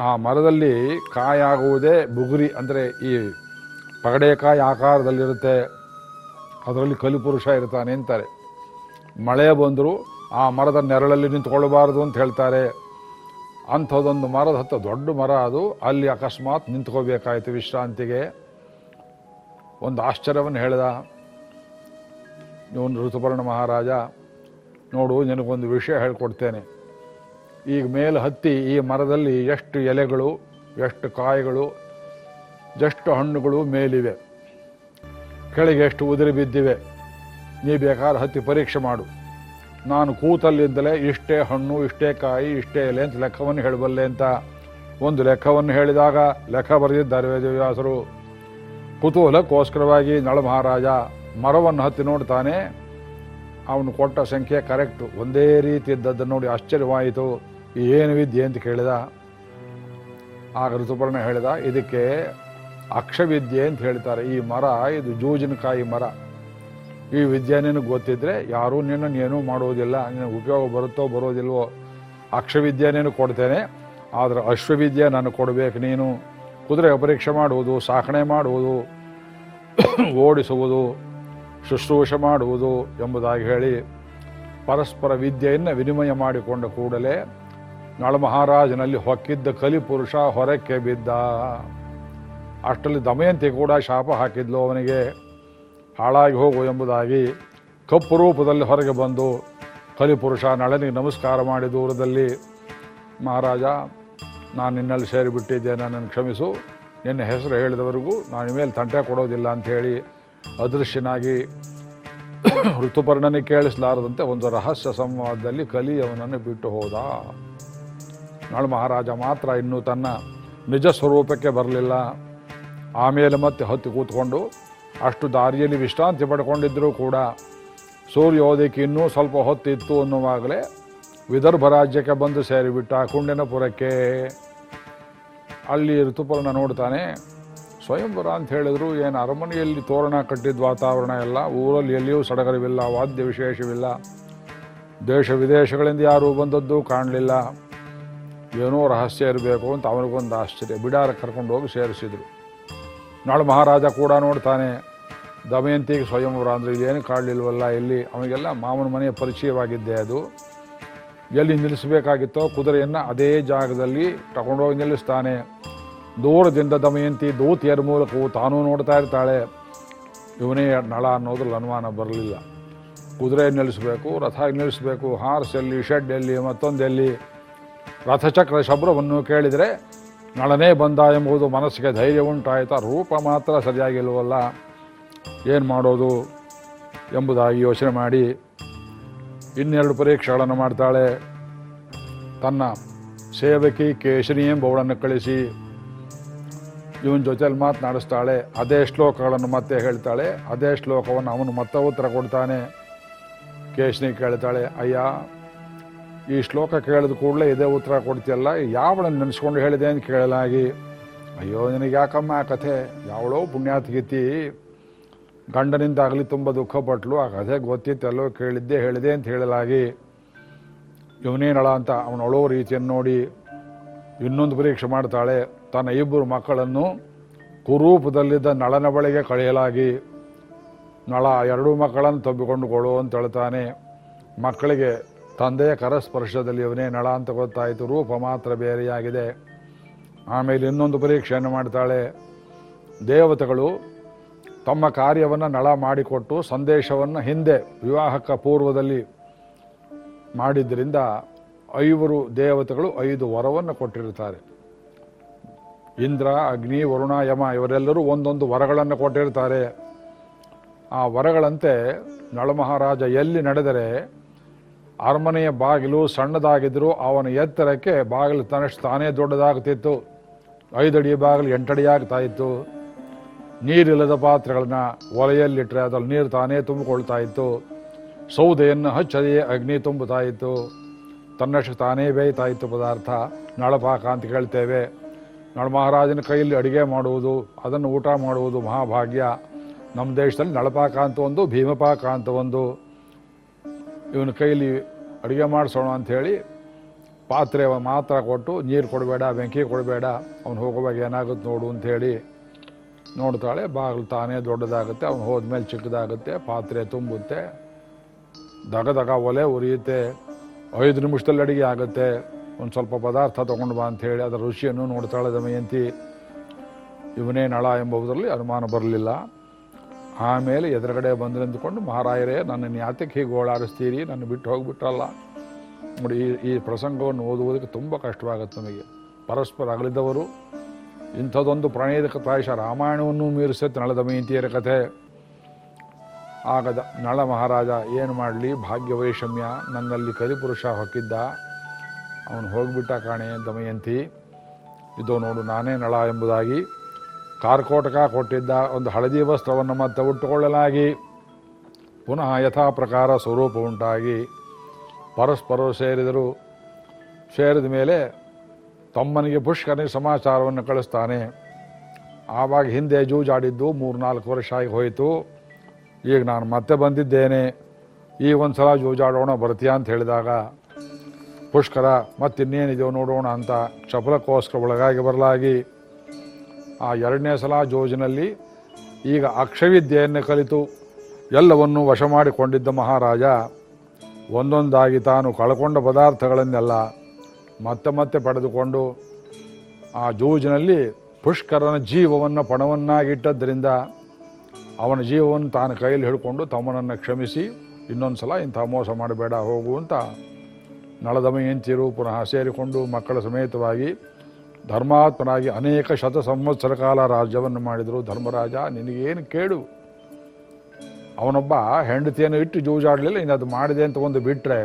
Speaker 1: ಆ ಮರದಲ್ಲಿ ಕಾಯಾಗುವುದೇ ಬುಗುರಿ ಅಂದರೆ ಈ ಪಗಡೆಕಾಯಿ ಆಕಾರದಲ್ಲಿರುತ್ತೆ, ಅದರಲ್ಲಿ ಕಲಿಪುರುಷ ಇರ್ತಾನೆ ಅಂತಾರೆ. ಮಳೆ ಬಂದರೂ ಆ ಮರದ ನೆರಳಲ್ಲಿ ನಿಂತ್ಕೊಳ್ಬಾರ್ದು ಅಂತ ಹೇಳ್ತಾರೆ. ಅಂಥದ್ದೊಂದು ಮರದ ಹತ್ತ ದೊಡ್ಡ ಮರ ಅದು, ಅಲ್ಲಿ ಅಕಸ್ಮಾತ್ ನಿಂತ್ಕೋಬೇಕಾಯಿತು ವಿಶ್ರಾಂತಿಗೆ. ಒಂದು ಆಶ್ಚರ್ಯವನ್ನು ಹೇಳಿದ, ಇವನು ಋತುಪರ್ಣ ಮಹಾರಾಜ, ನೋಡು, ನಿನಗೊಂದು ವಿಷಯ ಹೇಳ್ಕೊಡ್ತೇನೆ. ಈಗ ಮೇಲೆ ಹತ್ತಿ ಈ ಮರದಲ್ಲಿ ಎಷ್ಟು ಎಲೆಗಳು, ಎಷ್ಟು ಕಾಯಿಗಳು ಎಷ್ಟು ಹಣ್ಣುಗಳು ಮೇಲಿವೆ. ಕೆಳಗೆ ಎಷ್ಟು ಉದುರಿ ಬಿದ್ದಿವೆ. ನೀ ಬೇಕಾದ್ರೆ ಹತ್ತಿ ಪರೀಕ್ಷೆ ಮಾಡು. ನಾನು ಕೂತಲ್ಲಿದ್ದಲೇ ಇಷ್ಟೇ ಹಣ್ಣು, ಇಷ್ಟೇ ಕಾಯಿ, ಇಷ್ಟೇ ಎಲೆ ಅಂತ ಲೆಕ್ಕವನ್ನು ಹೇಳಬಲ್ಲೆ ಅಂತ. ಒಂದು ಲೆಕ್ಕವನ್ನು ಹೇಳಿದಾಗ ಲೆಕ್ಕ ಬರೆದಿದ್ದಾರೆ ವೇದವ್ಯಾಸರು ಕುತೂಹಲಕ್ಕೋಸ್ಕರವಾಗಿ ನಳ ಮಹಾರಾಜ ಮರವನ್ನು ಹತ್ತಿ ನೋಡ್ತಾನೆ. ಅವನು ಕೊಟ್ಟ ಸಂಖ್ಯೆ ಕರೆಕ್ಟು. ಒಂದೇ ರೀತಿ ಇದ್ದದ್ದನ್ನು ನೋಡಿ ಆಶ್ಚರ್ಯವಾಯಿತು. ಏನು ವಿದ್ಯೆ ಅಂತ ಕೇಳಿದ? ಆಗ ಋತುಪರ್ಣ ಹೇಳಿದ, ಇದಕ್ಕೆ ಅಕ್ಷವಿದ್ಯೆ ಅಂತ ಹೇಳ್ತಾರೆ ಈ ಮರ, ಇದು ಜೂಜಿನಕಾಯಿ ಮರ. ಈ ವಿದ್ಯೆ ನಿನಗೆ ಗೊತ್ತಿದ್ರೆ ಯಾರೂ ನಿನ್ನನ್ನು ಏನೂ ಮಾಡುವುದಿಲ್ಲ ನಿನಗೆ ಉಪಯೋಗ ಬರುತ್ತೋ ಬರೋದಿಲ್ವೋ. ಅಕ್ಷವಿದ್ಯೆ ನೀನು ಕೊಡ್ತೇನೆ, ಆದರೆ ಅಶ್ವವಿದ್ಯೆ ನಾನು ಕೊಡಬೇಕು ನೀನು. ಕುದುರೆ ಪರೀಕ್ಷೆ ಮಾಡುವುದು, ಸಾಕಣೆ ಮಾಡುವುದು, ಓಡಿಸುವುದು, ಶುಶ್ರೂಷೆ ಮಾಡುವುದು ಎಂಬುದಾಗಿ ಹೇಳಿ ಪರಸ್ಪರ ವಿದ್ಯೆಯನ್ನು ವಿನಿಮಯ ಮಾಡಿಕೊಂಡ ಕೂಡಲೇ ನಳ ಮಹಾರಾಜನಲ್ಲಿ ಹೊಕ್ಕಿದ್ದ ಕಲಿಪುರುಷ ಹೊರಕ್ಕೆ ಬಿದ್ದ. ಅಷ್ಟರಲ್ಲಿ ದಮಯಂತಿ ಕೂಡ ಶಾಪ ಹಾಕಿದ್ಲು ಅವನಿಗೆ. ಹಾಳಾಗಿ ಹೋಗು ಎಂಬುದಾಗಿ ಕಪ್ಪು ರೂಪದಲ್ಲಿ ಹೊರಗೆ ಬಂದು ಕಲಿಪುರುಷ ನಳನಿಗೆ ನಮಸ್ಕಾರ ಮಾಡಿ ದೂರದಲ್ಲಿ, ಮಹಾರಾಜ, ನಾನು ನಿನ್ನಲ್ಲಿ ಸೇರಿಬಿಟ್ಟಿದ್ದೆ ನನ್ನನ್ನು ಕ್ಷಮಿಸು. ನಿನ್ನ ಹೆಸರು ಹೇಳಿದವರೆಗೂ ನಾನು ಮೇಲೆ ತಂಟೆ ಕೊಡೋದಿಲ್ಲ ಅಂತ ಹೇಳಿ ಅದೃಶ್ಯನಾಗಿ ಋತುಪರ್ಣನಿಗೆ ಕೇಳಿಸಲಾರದಂತೆ ಒಂದು ರಹಸ್ಯ ಸಂವಾದದಲ್ಲಿ ಕಲಿ ಅವನನ್ನು ಬಿಟ್ಟು ಹೋದ. ನಳ ಮಹಾರಾಜ ಮಾತ್ರ ಇನ್ನೂ ತನ್ನ ನಿಜ ಸ್ವರೂಪಕ್ಕೆ ಬರಲಿಲ್ಲ. ಆಮೇಲೆ ಮತ್ತೆ ಹತ್ತಿ ಕೂತ್ಕೊಂಡು ಅಷ್ಟು ದಾರಿಯಲ್ಲಿ ವಿಶ್ರಾಂತಿ ಪಡ್ಕೊಂಡಿದ್ದರೂ ಕೂಡ ಸೂರ್ಯೋದಯಕ್ಕೆ ಇನ್ನೂ ಸ್ವಲ್ಪ ಹೊತ್ತಿತ್ತು ಅನ್ನುವಾಗಲೇ ವಿದರ್ಭ ರಾಜ್ಯಕ್ಕೆ ಬಂದು ಸೇರಿಬಿಟ್ಟ ಕುಂಡಿನಪುರಕ್ಕೆ. ಅಲ್ಲಿ ಋತುಪರ್ಣ ನೋಡ್ತಾನೆ, ಸ್ವಯಂವರ ಅಂತ ಹೇಳಿದ್ರು ಏನು ಅರಮನೆಯಲ್ಲಿ ತೋರಣ ಕಟ್ಟಿದ ವಾತಾವರಣ ಎಲ್ಲ, ಊರಲ್ಲಿ ಎಲ್ಲಿಯೂ ಸಡಗರವಿಲ್ಲ, ವಾದ್ಯ ವಿಶೇಷವಿಲ್ಲ. ದೇಶ ವಿದೇಶಗಳಿಂದ ಯಾರೂ ಬಂದದ್ದು ಕಾಣಲಿಲ್ಲ. ಏನೋ ರಹಸ್ಯ ಇರಬೇಕು ಅಂತ ಅವನಿಗೊಂದು ಆಶ್ಚರ್ಯ. ಬಿಡಾರ ಕರ್ಕೊಂಡು ಹೋಗಿ ಸೇರಿಸಿದರು. ನಾಳೆ ಮಹಾರಾಜ ಕೂಡ ನೋಡ್ತಾನೆ. ದಮಯಂತಿಗೆ ಸ್ವಯಂವರ ಅಂದರೆ ಇದೇನು ಕಾಡಲಿಲ್ವಲ್ಲ ಇಲ್ಲಿ. ಅವನಿಗೆಲ್ಲ ಮಾವನ ಮನೆಯ ಪರಿಚಯವಾಗಿದ್ದೆ ಅದು. ಎಲ್ಲಿ ನಿಲ್ಲಿಸಬೇಕಾಗಿತ್ತೋ ಕುದುರೆಯನ್ನು ಅದೇ ಜಾಗದಲ್ಲಿ ತಗೊಂಡೋಗಿ ನಿಲ್ಲಿಸ್ತಾನೆ. ದೂರದಿಂದ ದಮಯಂತಿ ದೂತಿಯರ ಮೂಲಕವೂ ತಾನೂ ನೋಡ್ತಾ ಇರ್ತಾಳೆ. ಇವನೇ ನಳ ಅನ್ನೋದ್ರಲ್ಲಿ ಅನುಮಾನ ಬರಲಿಲ್ಲ. ಕುದುರೆ ನಿಲ್ಲಿಸಬೇಕು ರಥ ನಿಲ್ಲಿಸಬೇಕು, ಹಾರ್ಸ್ ಎಲ್ಲಿ ಶೆಡ್ ಎಲ್ಲಿ, ಮತ್ತೊಂದೆಲ್ಲಿ. ರಥಚಕ್ರ ಶಬ್ದವನ್ನು ಕೇಳಿದರೆ ನಳನೇ ಬಂದ ಎಂಬುದು ಮನಸ್ಸಿಗೆ ಧೈರ್ಯ ಉಂಟಾಯಿತಾ ರೂಪ ಮಾತ್ರ ಸರಿಯಾಗಿಲ್ವಲ್ಲ ಏನು ಮಾಡೋದು ಎಂಬುದಾಗಿ ಯೋಚನೆ ಮಾಡಿ ಇನ್ನೆರಡು ಪರೀಕ್ಷೆಗಳನ್ನು ಮಾಡ್ತಾಳೆ. ತನ್ನ ಸೇವಕಿ ಕೇಶರಿ ಎಂಬವಳನ್ನು ಕಳಿಸಿ ಇವನ ಜೊತೆಯಲ್ಲಿ ಮಾತನಾಡಿಸ್ತಾಳೆ. ಅದೇ ಶ್ಲೋಕಗಳನ್ನು ಮತ್ತೆ ಹೇಳ್ತಾಳೆ. ಅದೇ ಶ್ಲೋಕವನ್ನು ಅವನು ಮತ್ತೆ ಉತ್ತರ ಕೊಡ್ತಾನೆ. ಕೇಶನಿ ಕೇಳ್ತಾಳೆ, ಅಯ್ಯ ಈ ಶ್ಲೋಕ ಕೇಳಿದ ಕೂಡಲೇ ಇದೇ ಉತ್ತರ ಕೊಡ್ತಿಯಲ್ಲ? ಯಾವಳನ್ನು ನೆನೆಸ್ಕೊಂಡು ಹೇಳಿದೆ ಅಂತ ಕೇಳಲಾಗಿ, ಅಯ್ಯೋ, ನಿನಗೆ ಯಾಕಮ್ಮ ಆ ಕಥೆ? ಯಾವಳೋ ಪುಣ್ಯಾತ್ಗೀತಿ. ಗಂಡನಿಂದಾಗಲಿ ತುಂಬ ದುಃಖಪಟ್ಲು ಆ ಕಥೆ ಗೊತ್ತಿತ್ತಲ್ಲೋ ಕೇಳಿದ್ದೆ ಹೇಳಿದೆ ಅಂತ ಹೇಳಲಾಗಿ ಇವನೇನಳ ಅಂತ ಅವನು ಒಳೋ ರೀತಿಯನ್ನು ನೋಡಿ, ಇನ್ನೊಂದು ಪರೀಕ್ಷೆ ಮಾಡ್ತಾಳೆ. ತನ್ನ ಇಬ್ಬರು ಮಕ್ಕಳನ್ನು ಕುರೂಪದಲ್ಲಿದ್ದ ನಳನ ಬಳಿಗೆ ಕಳೆಯಲಾಗಿ, ನಳ, ಎರಡೂ ಮಕ್ಕಳನ್ನು ತಬ್ಬಿಕೊಂಡು ಕೊಡು ಅಂತ ಹೇಳ್ತಾನೆ. ಮಕ್ಕಳಿಗೆ ತಂದೆಯ ಕರಸ್ಪರ್ಶದಲ್ಲಿ ಇವನೇ ನಳ ಅಂತ ಗೊತ್ತಾಯಿತು ರೂಪ ಮಾತ್ರ ಬೇರೆಯಾಗಿದೆ. ಆಮೇಲೆ ಇನ್ನೊಂದು ಪರೀಕ್ಷೆಯನ್ನು ಮಾಡ್ತಾಳೆ. ದೇವತೆಗಳು ತಮ್ಮ ಕಾರ್ಯವನ್ನು ನಳ ಮಾಡಿಕೊಟ್ಟು ಸಂದೇಶವನ್ನು ಹಿಂದೆ ವಿವಾಹಕ ಪೂರ್ವದಲ್ಲಿ ಮಾಡಿದ್ದರಿಂದ ಐವರು ದೇವತೆಗಳು ಐದು ವರವನ್ನು ಕೊಟ್ಟಿರ್ತಾರೆ ಇಂದ್ರ, ಅಗ್ನಿ, ವರುಣ, ಯಮ ಇವರೆಲ್ಲರೂ ಒಂದೊಂದು ವರಗಳನ್ನು ಕೊಟ್ಟಿರ್ತಾರೆ ಆ ವರಗಳಂತೆ ನಳಮಹಾರಾಜ ಎಲ್ಲಿ ನಡೆದರೆ ಅರಮನೆಯ ಬಾಗಿಲು ಸಣ್ಣದಾಗಿದ್ದರೂ ಅವನ ಎತ್ತರಕ್ಕೆ ಬಾಗಿಲು ತನ್ನಷ್ಟು ತಾನೇ ದೊಡ್ಡದಾಗ್ತಿತ್ತು ಐದಡಿ ಬಾಗಿಲು ಎಂಟಡಿ ಆಗ್ತಾ ಇತ್ತು ನೀರಿಲ್ಲದ ಪಾತ್ರೆಗಳನ್ನ ಒಲೆಯಲ್ಲಿಟ್ಟರೆ ಅದ್ರಲ್ಲಿ ನೀರು ತಾನೇ ತುಂಬಿಕೊಳ್ತಾ ಇತ್ತು. ಸೌದೆಯನ್ನು ಹಚ್ಚದೆಯೇ ಅಗ್ನಿ ತುಂಬುತ್ತಾ ಇತ್ತು. ತನ್ನಷ್ಟು ತಾನೇ ಬೇಯ್ತಾ ಇತ್ತು ಪದಾರ್ಥ. ನಳಪಾಕ ಅಂತ ಕೇಳ್ತೇವೆ. ನಳ ಮಹಾರಾಜನ ಕೈಯಲ್ಲಿ ಅಡುಗೆ ಮಾಡುವುದು, ಅದನ್ನು ಊಟ ಮಾಡುವುದು ಮಹಾಭಾಗ್ಯ. ನಮ್ಮ ದೇಶದಲ್ಲಿ ನಳಪಾಕ ಅಂತ ಒಂದು, ಭೀಮಪಾಕ ಅಂತ ಒಂದು. ಇವನ ಕೈಲಿ ಅಡುಗೆ ಮಾಡಿಸೋಣ ಅಂಥೇಳಿ ಪಾತ್ರೆ ಮಾತ್ರ ಕೊಟ್ಟು ನೀರು ಕೊಡಬೇಡ, ಬೆಂಕಿ ಕೊಡಬೇಡ, ಅವನು ಹೋಗುವಾಗ ಏನಾಗುತ್ತೆ ನೋಡು ಅಂಥೇಳಿ ನೋಡ್ತಾಳೆ. ಬಾಗಿಲು ತಾನೇ ದೊಡ್ಡದಾಗುತ್ತೆ, ಅವನು ಹೋದ್ಮೇಲೆ ಚಿಕ್ಕದಾಗುತ್ತೆ, ಪಾತ್ರೆ ತುಂಬುತ್ತೆ. ದಗ ದಗ ಒಲೆ ಉರಿಯುತ್ತೆ, ಐದು ನಿಮಿಷದಲ್ಲಿ ಅಡುಗೆ ಆಗುತ್ತೆ. ಒಂದು ಸ್ವಲ್ಪ ಪದಾರ್ಥ ತಗೊಂಡು ಬಾ ಅಂತ ಹೇಳಿ ಅದರ ರುಚಿಯನ್ನು ನೋಡ್ತಾಳೆ ದಮಯಂತಿ. ಇವನೇ ನಳ ಎಂಬುದರಲ್ಲಿ ಅನುಮಾನ ಬರಲಿಲ್ಲ. ಆಮೇಲೆ ಎದುರುಗಡೆ ಬಂದು ನಿಂತುಕೊಂಡು ಮಹಾರಾಯರೇ ನನ್ನನ್ನು ಯಾತಕ್ಕೆ ಹೀಗೆ ಓಡಾಡಿಸ್ತೀರಿ, ನನ್ನ ಬಿಟ್ಟು ಹೋಗ್ಬಿಟ್ರಲ್ಲ. ನೋಡಿ, ಈ ಈ ಪ್ರಸಂಗವನ್ನು ಓದುವುದಕ್ಕೆ ತುಂಬ ಕಷ್ಟವಾಗುತ್ತೆ ನಮಗೆ. ಪರಸ್ಪರ ಅಗಲಿದವರು, ಇಂಥದೊಂದು ಪ್ರಣಯದ ಕಥಾಯಿಷ ರಾಮಾಯಣವನ್ನು ಮೀರಿಸುತ್ತೆ ನಳದ ಮೈಂತಿಯರ ಕಥೆ. ಆಗದ ನಳ ಮಹಾರಾಜ, ಏನು ಮಾಡಲಿ? ಭಾಗ್ಯವೈಷಮ್ಯ ನನ್ನಲ್ಲಿ ಕರಿಪುರುಷ ಹೊಕ್ಕಿದ್ದ. ಅವನು ಹೋಗಿಬಿಟ್ಟ ಕಾಣೆ ದಮಯಂತಿ. ಇದು ನೋಡು, ನಾನೇ ನಳ ಎಂಬುದಾಗಿ ಕಾರ್ಕೋಟಕ ಕೊಟ್ಟಿದ್ದ ಒಂದು ಹಳದಿ ವಸ್ತ್ರವನ್ನು ಮತ್ತೆ ಉಟ್ಟುಕೊಳ್ಳಲಾಗಿ ಪುನಃ ಯಥಾ ಪ್ರಕಾರ ಸ್ವರೂಪ ಉಂಟಾಗಿ ಪರಸ್ಪರರು ಸೇರಿದರು ಸೇರಿದ ಮೇಲೆ ತಮ್ಮನಿಗೆ ಪುಷ್ಕರನಿಗೆ ಸಮಾಚಾರವನ್ನು ಕಳಿಸ್ತಾನೆ. ಆವಾಗ ಹಿಂದೆ ಜೂಜಾಡಿದ್ದು ಮೂರು ನಾಲ್ಕು ವರ್ಷ ಆಗಿ ಹೋಯಿತು. ಈಗ ನಾನು ಮತ್ತೆ ಬಂದಿದ್ದೇನೆ. ಈಗ ಒಂದು ಸಲ ಜೂಜಾಡೋಣ, ಬರ್ತೀಯಾ ಅಂತ ಹೇಳಿದಾಗ, ಪುಷ್ಕರ ಮತ್ತಿನ್ನೇನಿದೆಯೋ ನೋಡೋಣ ಅಂತ ಚಪಲಕ್ಕೋಸ್ಕರ ಒಳಗಾಗಿ ಬರಲಾಗಿ ಆ ಎರಡನೇ ಸಲ ಜೋಜಿನಲ್ಲಿ ಈಗ ಅಕ್ಷವಿದ್ಯೆಯನ್ನು ಕಲಿತು ಎಲ್ಲವನ್ನೂ ವಶ ಮಾಡಿಕೊಂಡಿದ್ದ ಮಹಾರಾಜ, ಒಂದೊಂದಾಗಿ ತಾನು ಕಳ್ಕೊಂಡ ಪದಾರ್ಥಗಳನ್ನೆಲ್ಲ ಮತ್ತೆ ಮತ್ತೆ ಪಡೆದುಕೊಂಡು ಆ ಜೂಜಿನಲ್ಲಿ ಪುಷ್ಕರನ ಜೀವವನ್ನು ಪಣವನ್ನಾಗಿಟ್ಟದ್ದರಿಂದ ಅವನ ಜೀವವನ್ನು ತಾನು ಕೈಯಲ್ಲಿ ಹಿಡ್ಕೊಂಡು ತಮ್ಮನನ್ನು ಕ್ಷಮಿಸಿ ಇನ್ನೊಂದು ಸಲ ಇಂಥ ಮೋಸ ಮಾಡಬೇಡ, ಹೋಗು ಅಂತ ನಳದಮಯಂತಿಯರು ಪುನಃ ಸೇರಿಕೊಂಡು ಮಕ್ಕಳ ಸಮೇತವಾಗಿ ಧರ್ಮಾತ್ಮನಾಗಿ ಅನೇಕ ಶತ ಸಂವತ್ಸರ ಕಾಲ ರಾಜ್ಯವನ್ನು ಮಾಡಿದರು ಧರ್ಮರಾಜ, ನಿನಗೇನು ಕೇಳು ಅವನೊಬ್ಬ ಹೆಂಡತಿಯನ್ನು ಇಟ್ಟು ಜೂಜಾಡಲಿಲ್ಲ, ಇನ್ನು ಅದು ಮಾಡಿದೆ ಅಂತ ಒಂದು ಬಿಟ್ಟರೆ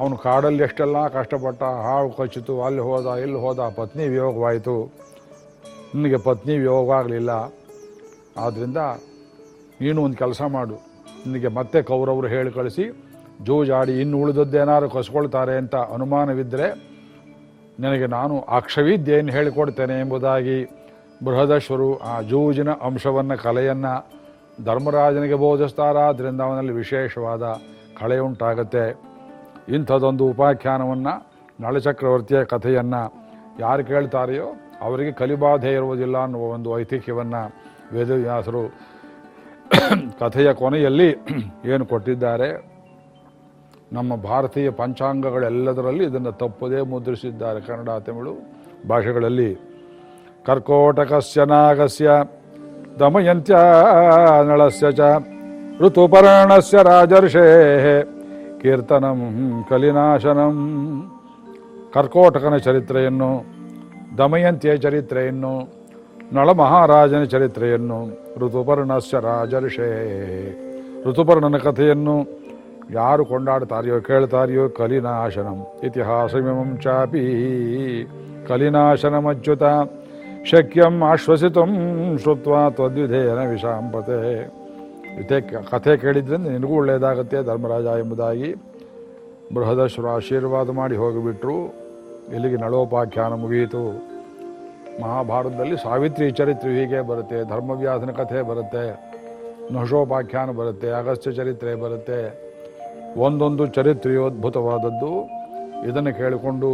Speaker 1: ಅವನು ಕಾಡಲ್ಲಿ ಎಷ್ಟೆಲ್ಲ ಕಷ್ಟಪಟ್ಟ, ಹಾವು ಕಚ್ಚಿತು, ಅಲ್ಲಿ ಹೋದ, ಇಲ್ಲಿ ಹೋದ, ಪತ್ನಿ ವಿಯೋಗವಾಯಿತು. ನಿನಗೆ ಪತ್ನಿ ವಿಯೋಗ ಆಗಲಿಲ್ಲ ಆದ್ದರಿಂದ ನೀನು ಒಂದು ಕೆಲಸ ಮಾಡು. ನಿನಗೆ ಮತ್ತೆ ಕೌರವರು ಹೇಳಿ ಕಳಿಸಿ, ಜೂಜಾಡಿ ಇನ್ನು ಉಳಿದದ್ದೇನಾದ್ರು ಕಸ್ಕೊಳ್ತಾರೆ ಅಂತ ಅನುಮಾನವಿದ್ದರೆ ನಿನಗೆ ನಾನು ಅಕ್ಷವಿದ್ಯೆಯನ್ನು ಹೇಳಿಕೊಡ್ತೇನೆ ಎಂಬುದಾಗಿ ಬೃಹದಶ್ವರು ಆ ಜೂಜಿನ ಅಂಶವನ್ನು ಕಲೆಯನ್ನು ಧರ್ಮರಾಜನಿಗೆ ಬೋಧಿಸ್ತಾರಾದ್ರಿಂದ ಅವನಲ್ಲಿ ವಿಶೇಷವಾದ ಕಳೆ ಉಂಟಾಗುತ್ತೆ. ಇಂಥದೊಂದು ಉಪಾಖ್ಯಾನವನ್ನು ನಳಚಕ್ರವರ್ತಿಯ ಕಥೆಯನ್ನು ಯಾರು ಕೇಳ್ತಾರೆಯೋ ಅವರಿಗೆ ಕಲಿಬಾಧೆ ಇರುವುದಿಲ್ಲ ಅನ್ನುವ ಒಂದು ಐತಿಹ್ಯವನ್ನು ವೇದವ್ಯಾಸರು ಕಥೆಯ ಕೊನೆಯಲ್ಲಿ ಏನು ಕೊಟ್ಟಿದ್ದಾರೆ. ನಮ್ಮ ಭಾರತೀಯ ಪಂಚಾಂಗಗಳೆಲ್ಲದರಲ್ಲಿ ಇದನ್ನು ತಪ್ಪದೇ ಮುದ್ರಿಸಿದ್ದಾರೆ ಕನ್ನಡ, ತಮಿಳು ಭಾಷೆಗಳಲ್ಲಿ. ಕರ್ಕೋಟಕಸ್ಯ, ನಾಗಸ್ಯ, ದಮಯಂತ್ಯ ನಳಸ್ಯ ಚ, ಋತುಪರ್ಣಸ್ಯ, ರಾಜರ್ಷೇ, ಕೀರ್ತನಂ, ಕಲಿನಾಶನಂ. ಕರ್ಕೋಟಕನ ಚರಿತ್ರೆಯನ್ನು, ದಮಯಂತಿಯ ಚರಿತ್ರೆಯನ್ನು, ನಳಮಹಾರಾಜನ ಚರಿತ್ರೆಯನ್ನು, ಋತುಪರ್ಣಸ್ಯ, ರಾಜರ್ಷೇ, ಋತುಪರ್ಣನ ಕಥೆಯನ್ನು ಯಾರು ಕೊಂಡಾಡ್ತಾರೆಯೋ ಕೇಳ್ತಾರೆಯೋ ಕಲಿನಾಶನಂ. ಇತಿಹಾಸಮಿಮಂ ಚಾಪಿ. ಕಲಿನಾಶನಮಚ್ಯುತ. ಶಕ್ಯಂ ಆಶ್ವಸಿತು ಶ್ರುತ್ವ ತ್ವದ್ವಿಧೇಯನ ವಿಷಾಂಪತೆ ಇದೆ ಕಥೆ ಕೇಳಿದ್ರಿಂದ ನಿನಗೂ ಒಳ್ಳೆಯದಾಗತ್ತೆ ಧರ್ಮರಾಜ ಎಂಬುದಾಗಿ. ಬೃಹದಶ್ವರ ಆಶೀರ್ವಾದ ಮಾಡಿ ಹೋಗಿಬಿಟ್ರು. ಇಲ್ಲಿಗೆ ನಳೋಪಾಖ್ಯಾನ ಮುಗಿಯಿತು. ಮಹಾಭಾರತದಲ್ಲಿ ಸಾವಿತ್ರಿ ಚರಿತ್ರೆ ಹೀಗೆ ಬರುತ್ತೆ. ಧರ್ಮವ್ಯಾಸನ ಕಥೆ ಬರುತ್ತೆ. ನಹುಷೋಪಾಖ್ಯಾನ ಬರುತ್ತೆ. ಅಗಸ್ತ್ಯ ಚರಿತ್ರೆ ಬರುತ್ತೆ. ಒಂದೊಂದು ಚರಿತ್ರೆಯು ಅದ್ಭುತವಾದದ್ದು ಇದನ್ನು ಕೇಳಿಕೊಂಡು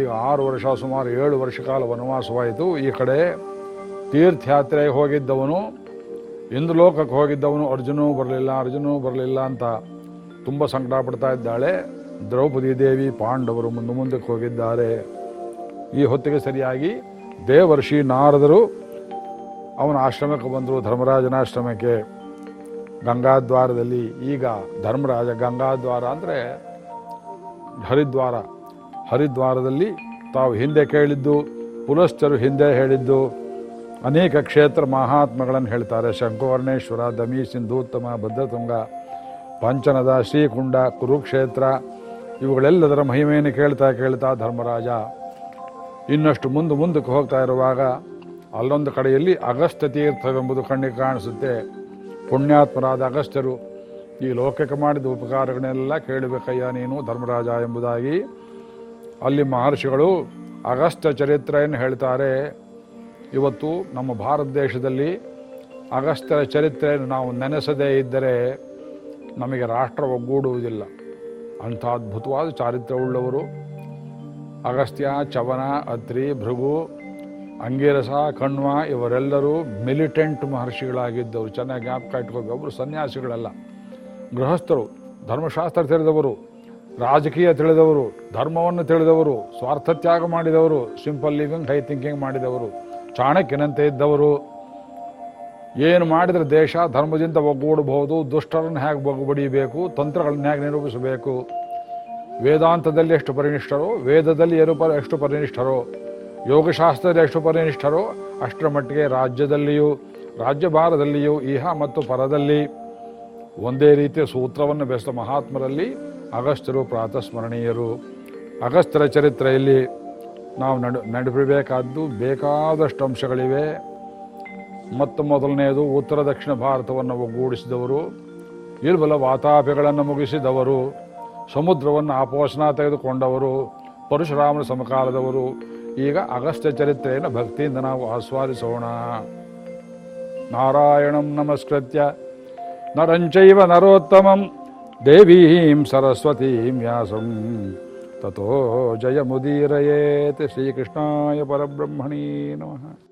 Speaker 1: ಈಗ ಆರು ವರ್ಷ, ಸುಮಾರು ಏಳು ವರ್ಷ ಕಾಲ ವನವಾಸವಾಯಿತು. ಈ ಕಡೆ ತೀರ್ಥಯಾತ್ರೆಗೆ ಹೋಗಿದ್ದವನು ಇಂದ್ರಲೋಕಕ್ಕೆ ಹೋಗಿದ್ದವನು ಅರ್ಜುನೂ ಬರಲಿಲ್ಲ ಅರ್ಜುನೂ ಬರಲಿಲ್ಲ ಅಂತ ತುಂಬ ಸಂಕಟ ಪಡ್ತಾ ಇದ್ದಾಳೆ. ದ್ರೌಪದಿ ದೇವಿ ಪಾಂಡವರು ಮುಂದೆ ಮುಂದಕ್ಕೆ ಹೋಗಿದ್ದಾರೆ. ಈ ಹೊತ್ತಿಗೆ ಸರಿಯಾಗಿ ದೇವರ್ಷಿ ನಾರದರು ಅವನ ಆಶ್ರಮಕ್ಕೆ ಬಂದರು, ಧರ್ಮರಾಜನ ಆಶ್ರಮಕ್ಕೆ. ಗಂಗಾದ್ವಾರದಲ್ಲಿ ಈಗ ಧರ್ಮರಾಜ ಗಂಗಾದ್ವಾರ ಅಂದರೆ ಹರಿದ್ವಾರ. ಹರಿದ್ವಾರದಲ್ಲಿ ತಾವು ಹಿಂದೆ ಕೇಳಿದ್ದು ಪುಲಸ್ಥರು ಹಿಂದೆ ಹೇಳಿದ್ದು, ಅನೇಕ ಕ್ಷೇತ್ರ ಮಹಾತ್ಮಗಳನ್ನು ಹೇಳ್ತಾರೆ. ಶಂಕುವರ್ಣೇಶ್ವರ, ದಮಿ ಸಿಂಧೂತ್ತಮ ಭದ್ರತುಂಗ, ಪಂಚನದ, ಶ್ರೀಕುಂಡ, ಕುರುಕ್ಷೇತ್ರ, ಇವುಗಳೆಲ್ಲದರ ಮಹಿಮೆಯನ್ನು ಕೇಳ್ತಾ ಕೇಳ್ತಾ ಧರ್ಮರಾಜ ಇನ್ನಷ್ಟು ಮುಂದೆ ಮುಂದಕ್ಕೆ ಹೋಗ್ತಾ ಇರುವಾಗ ಅಲ್ಲೊಂದು ಕಡೆಯಲ್ಲಿ ಅಗಸ್ತ್ಯ ತೀರ್ಥವೆಂಬುದು ಕಣ್ಣಿಗೆ ಕಾಣಿಸುತ್ತೆ. ಪುಣ್ಯಾತ್ಮರಾದ ಅಗಸ್ತ್ಯರು ಈ ಲೋಕಕ್ಕೆ ಮಾಡಿದ ಉಪಕಾರಗಳನ್ನೆಲ್ಲ ಕೇಳಬೇಕಯ್ಯ ನೀನು ಧರ್ಮರಾಜ ಎಂಬುದಾಗಿ. ಅಲ್ಲಿ ಮಹರ್ಷಿಗಳು ಅಗಸ್ತ್ಯ ಚರಿತ್ರೆಯನ್ನು ಹೇಳ್ತಾರೆ. ಇವತ್ತು ನಮ್ಮ ಭಾರತ ದೇಶದಲ್ಲಿ ಅಗಸ್ತ್ಯರ ಚರಿತ್ರೆಯನ್ನು ನಾವು ನೆನೆಸದೇ ಇದ್ದರೆ ನಮಗೆ ರಾಷ್ಟ್ರ ಒಗ್ಗೂಡುವುದಿಲ್ಲ. ಅಂಥ ಅದ್ಭುತವಾದ ಚಾರಿತ್ರ್ಯವುಳ್ಳವರು ಅಗಸ್ತ್ಯ ಚವನ ಅತ್ರಿ, ಭೃಗು ಅಂಗಿರಸ, ಕಣ್ವ ಇವರೆಲ್ಲರೂ ಮಿಲಿಟೆಂಟ್ ಮಹರ್ಷಿಗಳಾಗಿದ್ದವರು, ಚೆನ್ನಾಗಿ ಜ್ಞಾಪಕ ಇಟ್ಕೋಬೇಕು ಒಬ್ಬರು ಸನ್ಯಾಸಿಗಳಲ್ಲ. ಗೃಹಸ್ಥರು, ಧರ್ಮಶಾಸ್ತ್ರ ತಿಳಿದವರು, ರಾಜಕೀಯ ತಿಳಿದವರು, ಧರ್ಮವನ್ನು ತಿಳಿದವರು ಸ್ವಾರ್ಥ ತ್ಯಾಗ ಮಾಡಿದವರು ಸಿಂಪಲ್ ಲಿವಿಂಗ್ ಹೈ ಥಿಂಕಿಂಗ್ ಮಾಡಿದವರು, ಚಾಣಕ್ಯನಂತೆ ಇದ್ದವರು. ಏನು ಮಾಡಿದರೆ ದೇಶ, ಧರ್ಮದಿಂದ ಒಗ್ಗೂಡಬಹುದು, ದುಷ್ಟರನ್ನು ಹೇಗೆ ಬಡಿಯಬೇಕು ತಂತ್ರಗಳನ್ನು ಹೇಗೆ ನಿರೂಪಿಸಬೇಕು. ವೇದಾಂತದಲ್ಲಿ ಎಷ್ಟು ಪರಿನಿಷ್ಠರೋ, ವೇದದಲ್ಲಿ ಏನು ಎಷ್ಟು ಪರಿನಿಷ್ಠರೋ ಯೋಗಶಾಸ್ತ್ರದಲ್ಲಿ ಎಷ್ಟು ಪರಿನಿಷ್ಠರೋ ಅಷ್ಟರ ಮಟ್ಟಿಗೆ ರಾಜ್ಯದಲ್ಲಿಯೂ, ರಾಜ್ಯಭಾರದಲ್ಲಿಯೂ, ಇಹ ಮತ್ತು ಪರದಲ್ಲಿ ಒಂದೇ ರೀತಿಯ ಸೂತ್ರವನ್ನು ಬೆಳೆಸಿದ ಮಹಾತ್ಮರಲ್ಲಿ ಅಗಸ್ತ್ಯರು ಪ್ರಾತಸ್ಮರಣೀಯರು. ಅಗಸ್ತ್ಯರ ಚರಿತ್ರೆಯಲ್ಲಿ ನಾವು ನಡು ನಡೆಸಬೇಕಾದ್ದು ಬೇಕಾದಷ್ಟು ಅಂಶಗಳಿವೆ. ಮತ್ತು ಮೊದಲನೆಯದು ಉತ್ತರ ದಕ್ಷಿಣ ಭಾರತವನ್ನು ಒಗ್ಗೂಡಿಸಿದವರು ಇಲ್ಬಲ ವಾತಾಪಿಗಳನ್ನು ಮುಗಿಸಿದವರು, ಸಮುದ್ರವನ್ನು ಆಪೋಷಣ ತೆಗೆದುಕೊಂಡವರು, ಪರಶುರಾಮನ ಸಮಕಾಲದವರು ಈಗ ಅಗಸ್ತ್ಯ ಚರಿತ್ರೆಯನ್ನು ಭಕ್ತಿಯಿಂದ ನಾವು ಆಸ್ವಾದಿಸೋಣ. ನಾರಾಯಣಂ ನಮಸ್ಕೃತ್ಯ. ನರಂಚೈವ ನರೋತ್ತಮಂ. ದೇವೀಂ ಸರಸ್ವತೀಂ ವ್ಯಾಸಂ. ತಥೋ ಜಯಮುದೀರಯೇತ್ ಶ್ರೀಕೃಷ್ಣಾಯ ಪರಬ್ರಹ್ಮಣೀ ನಮಃ.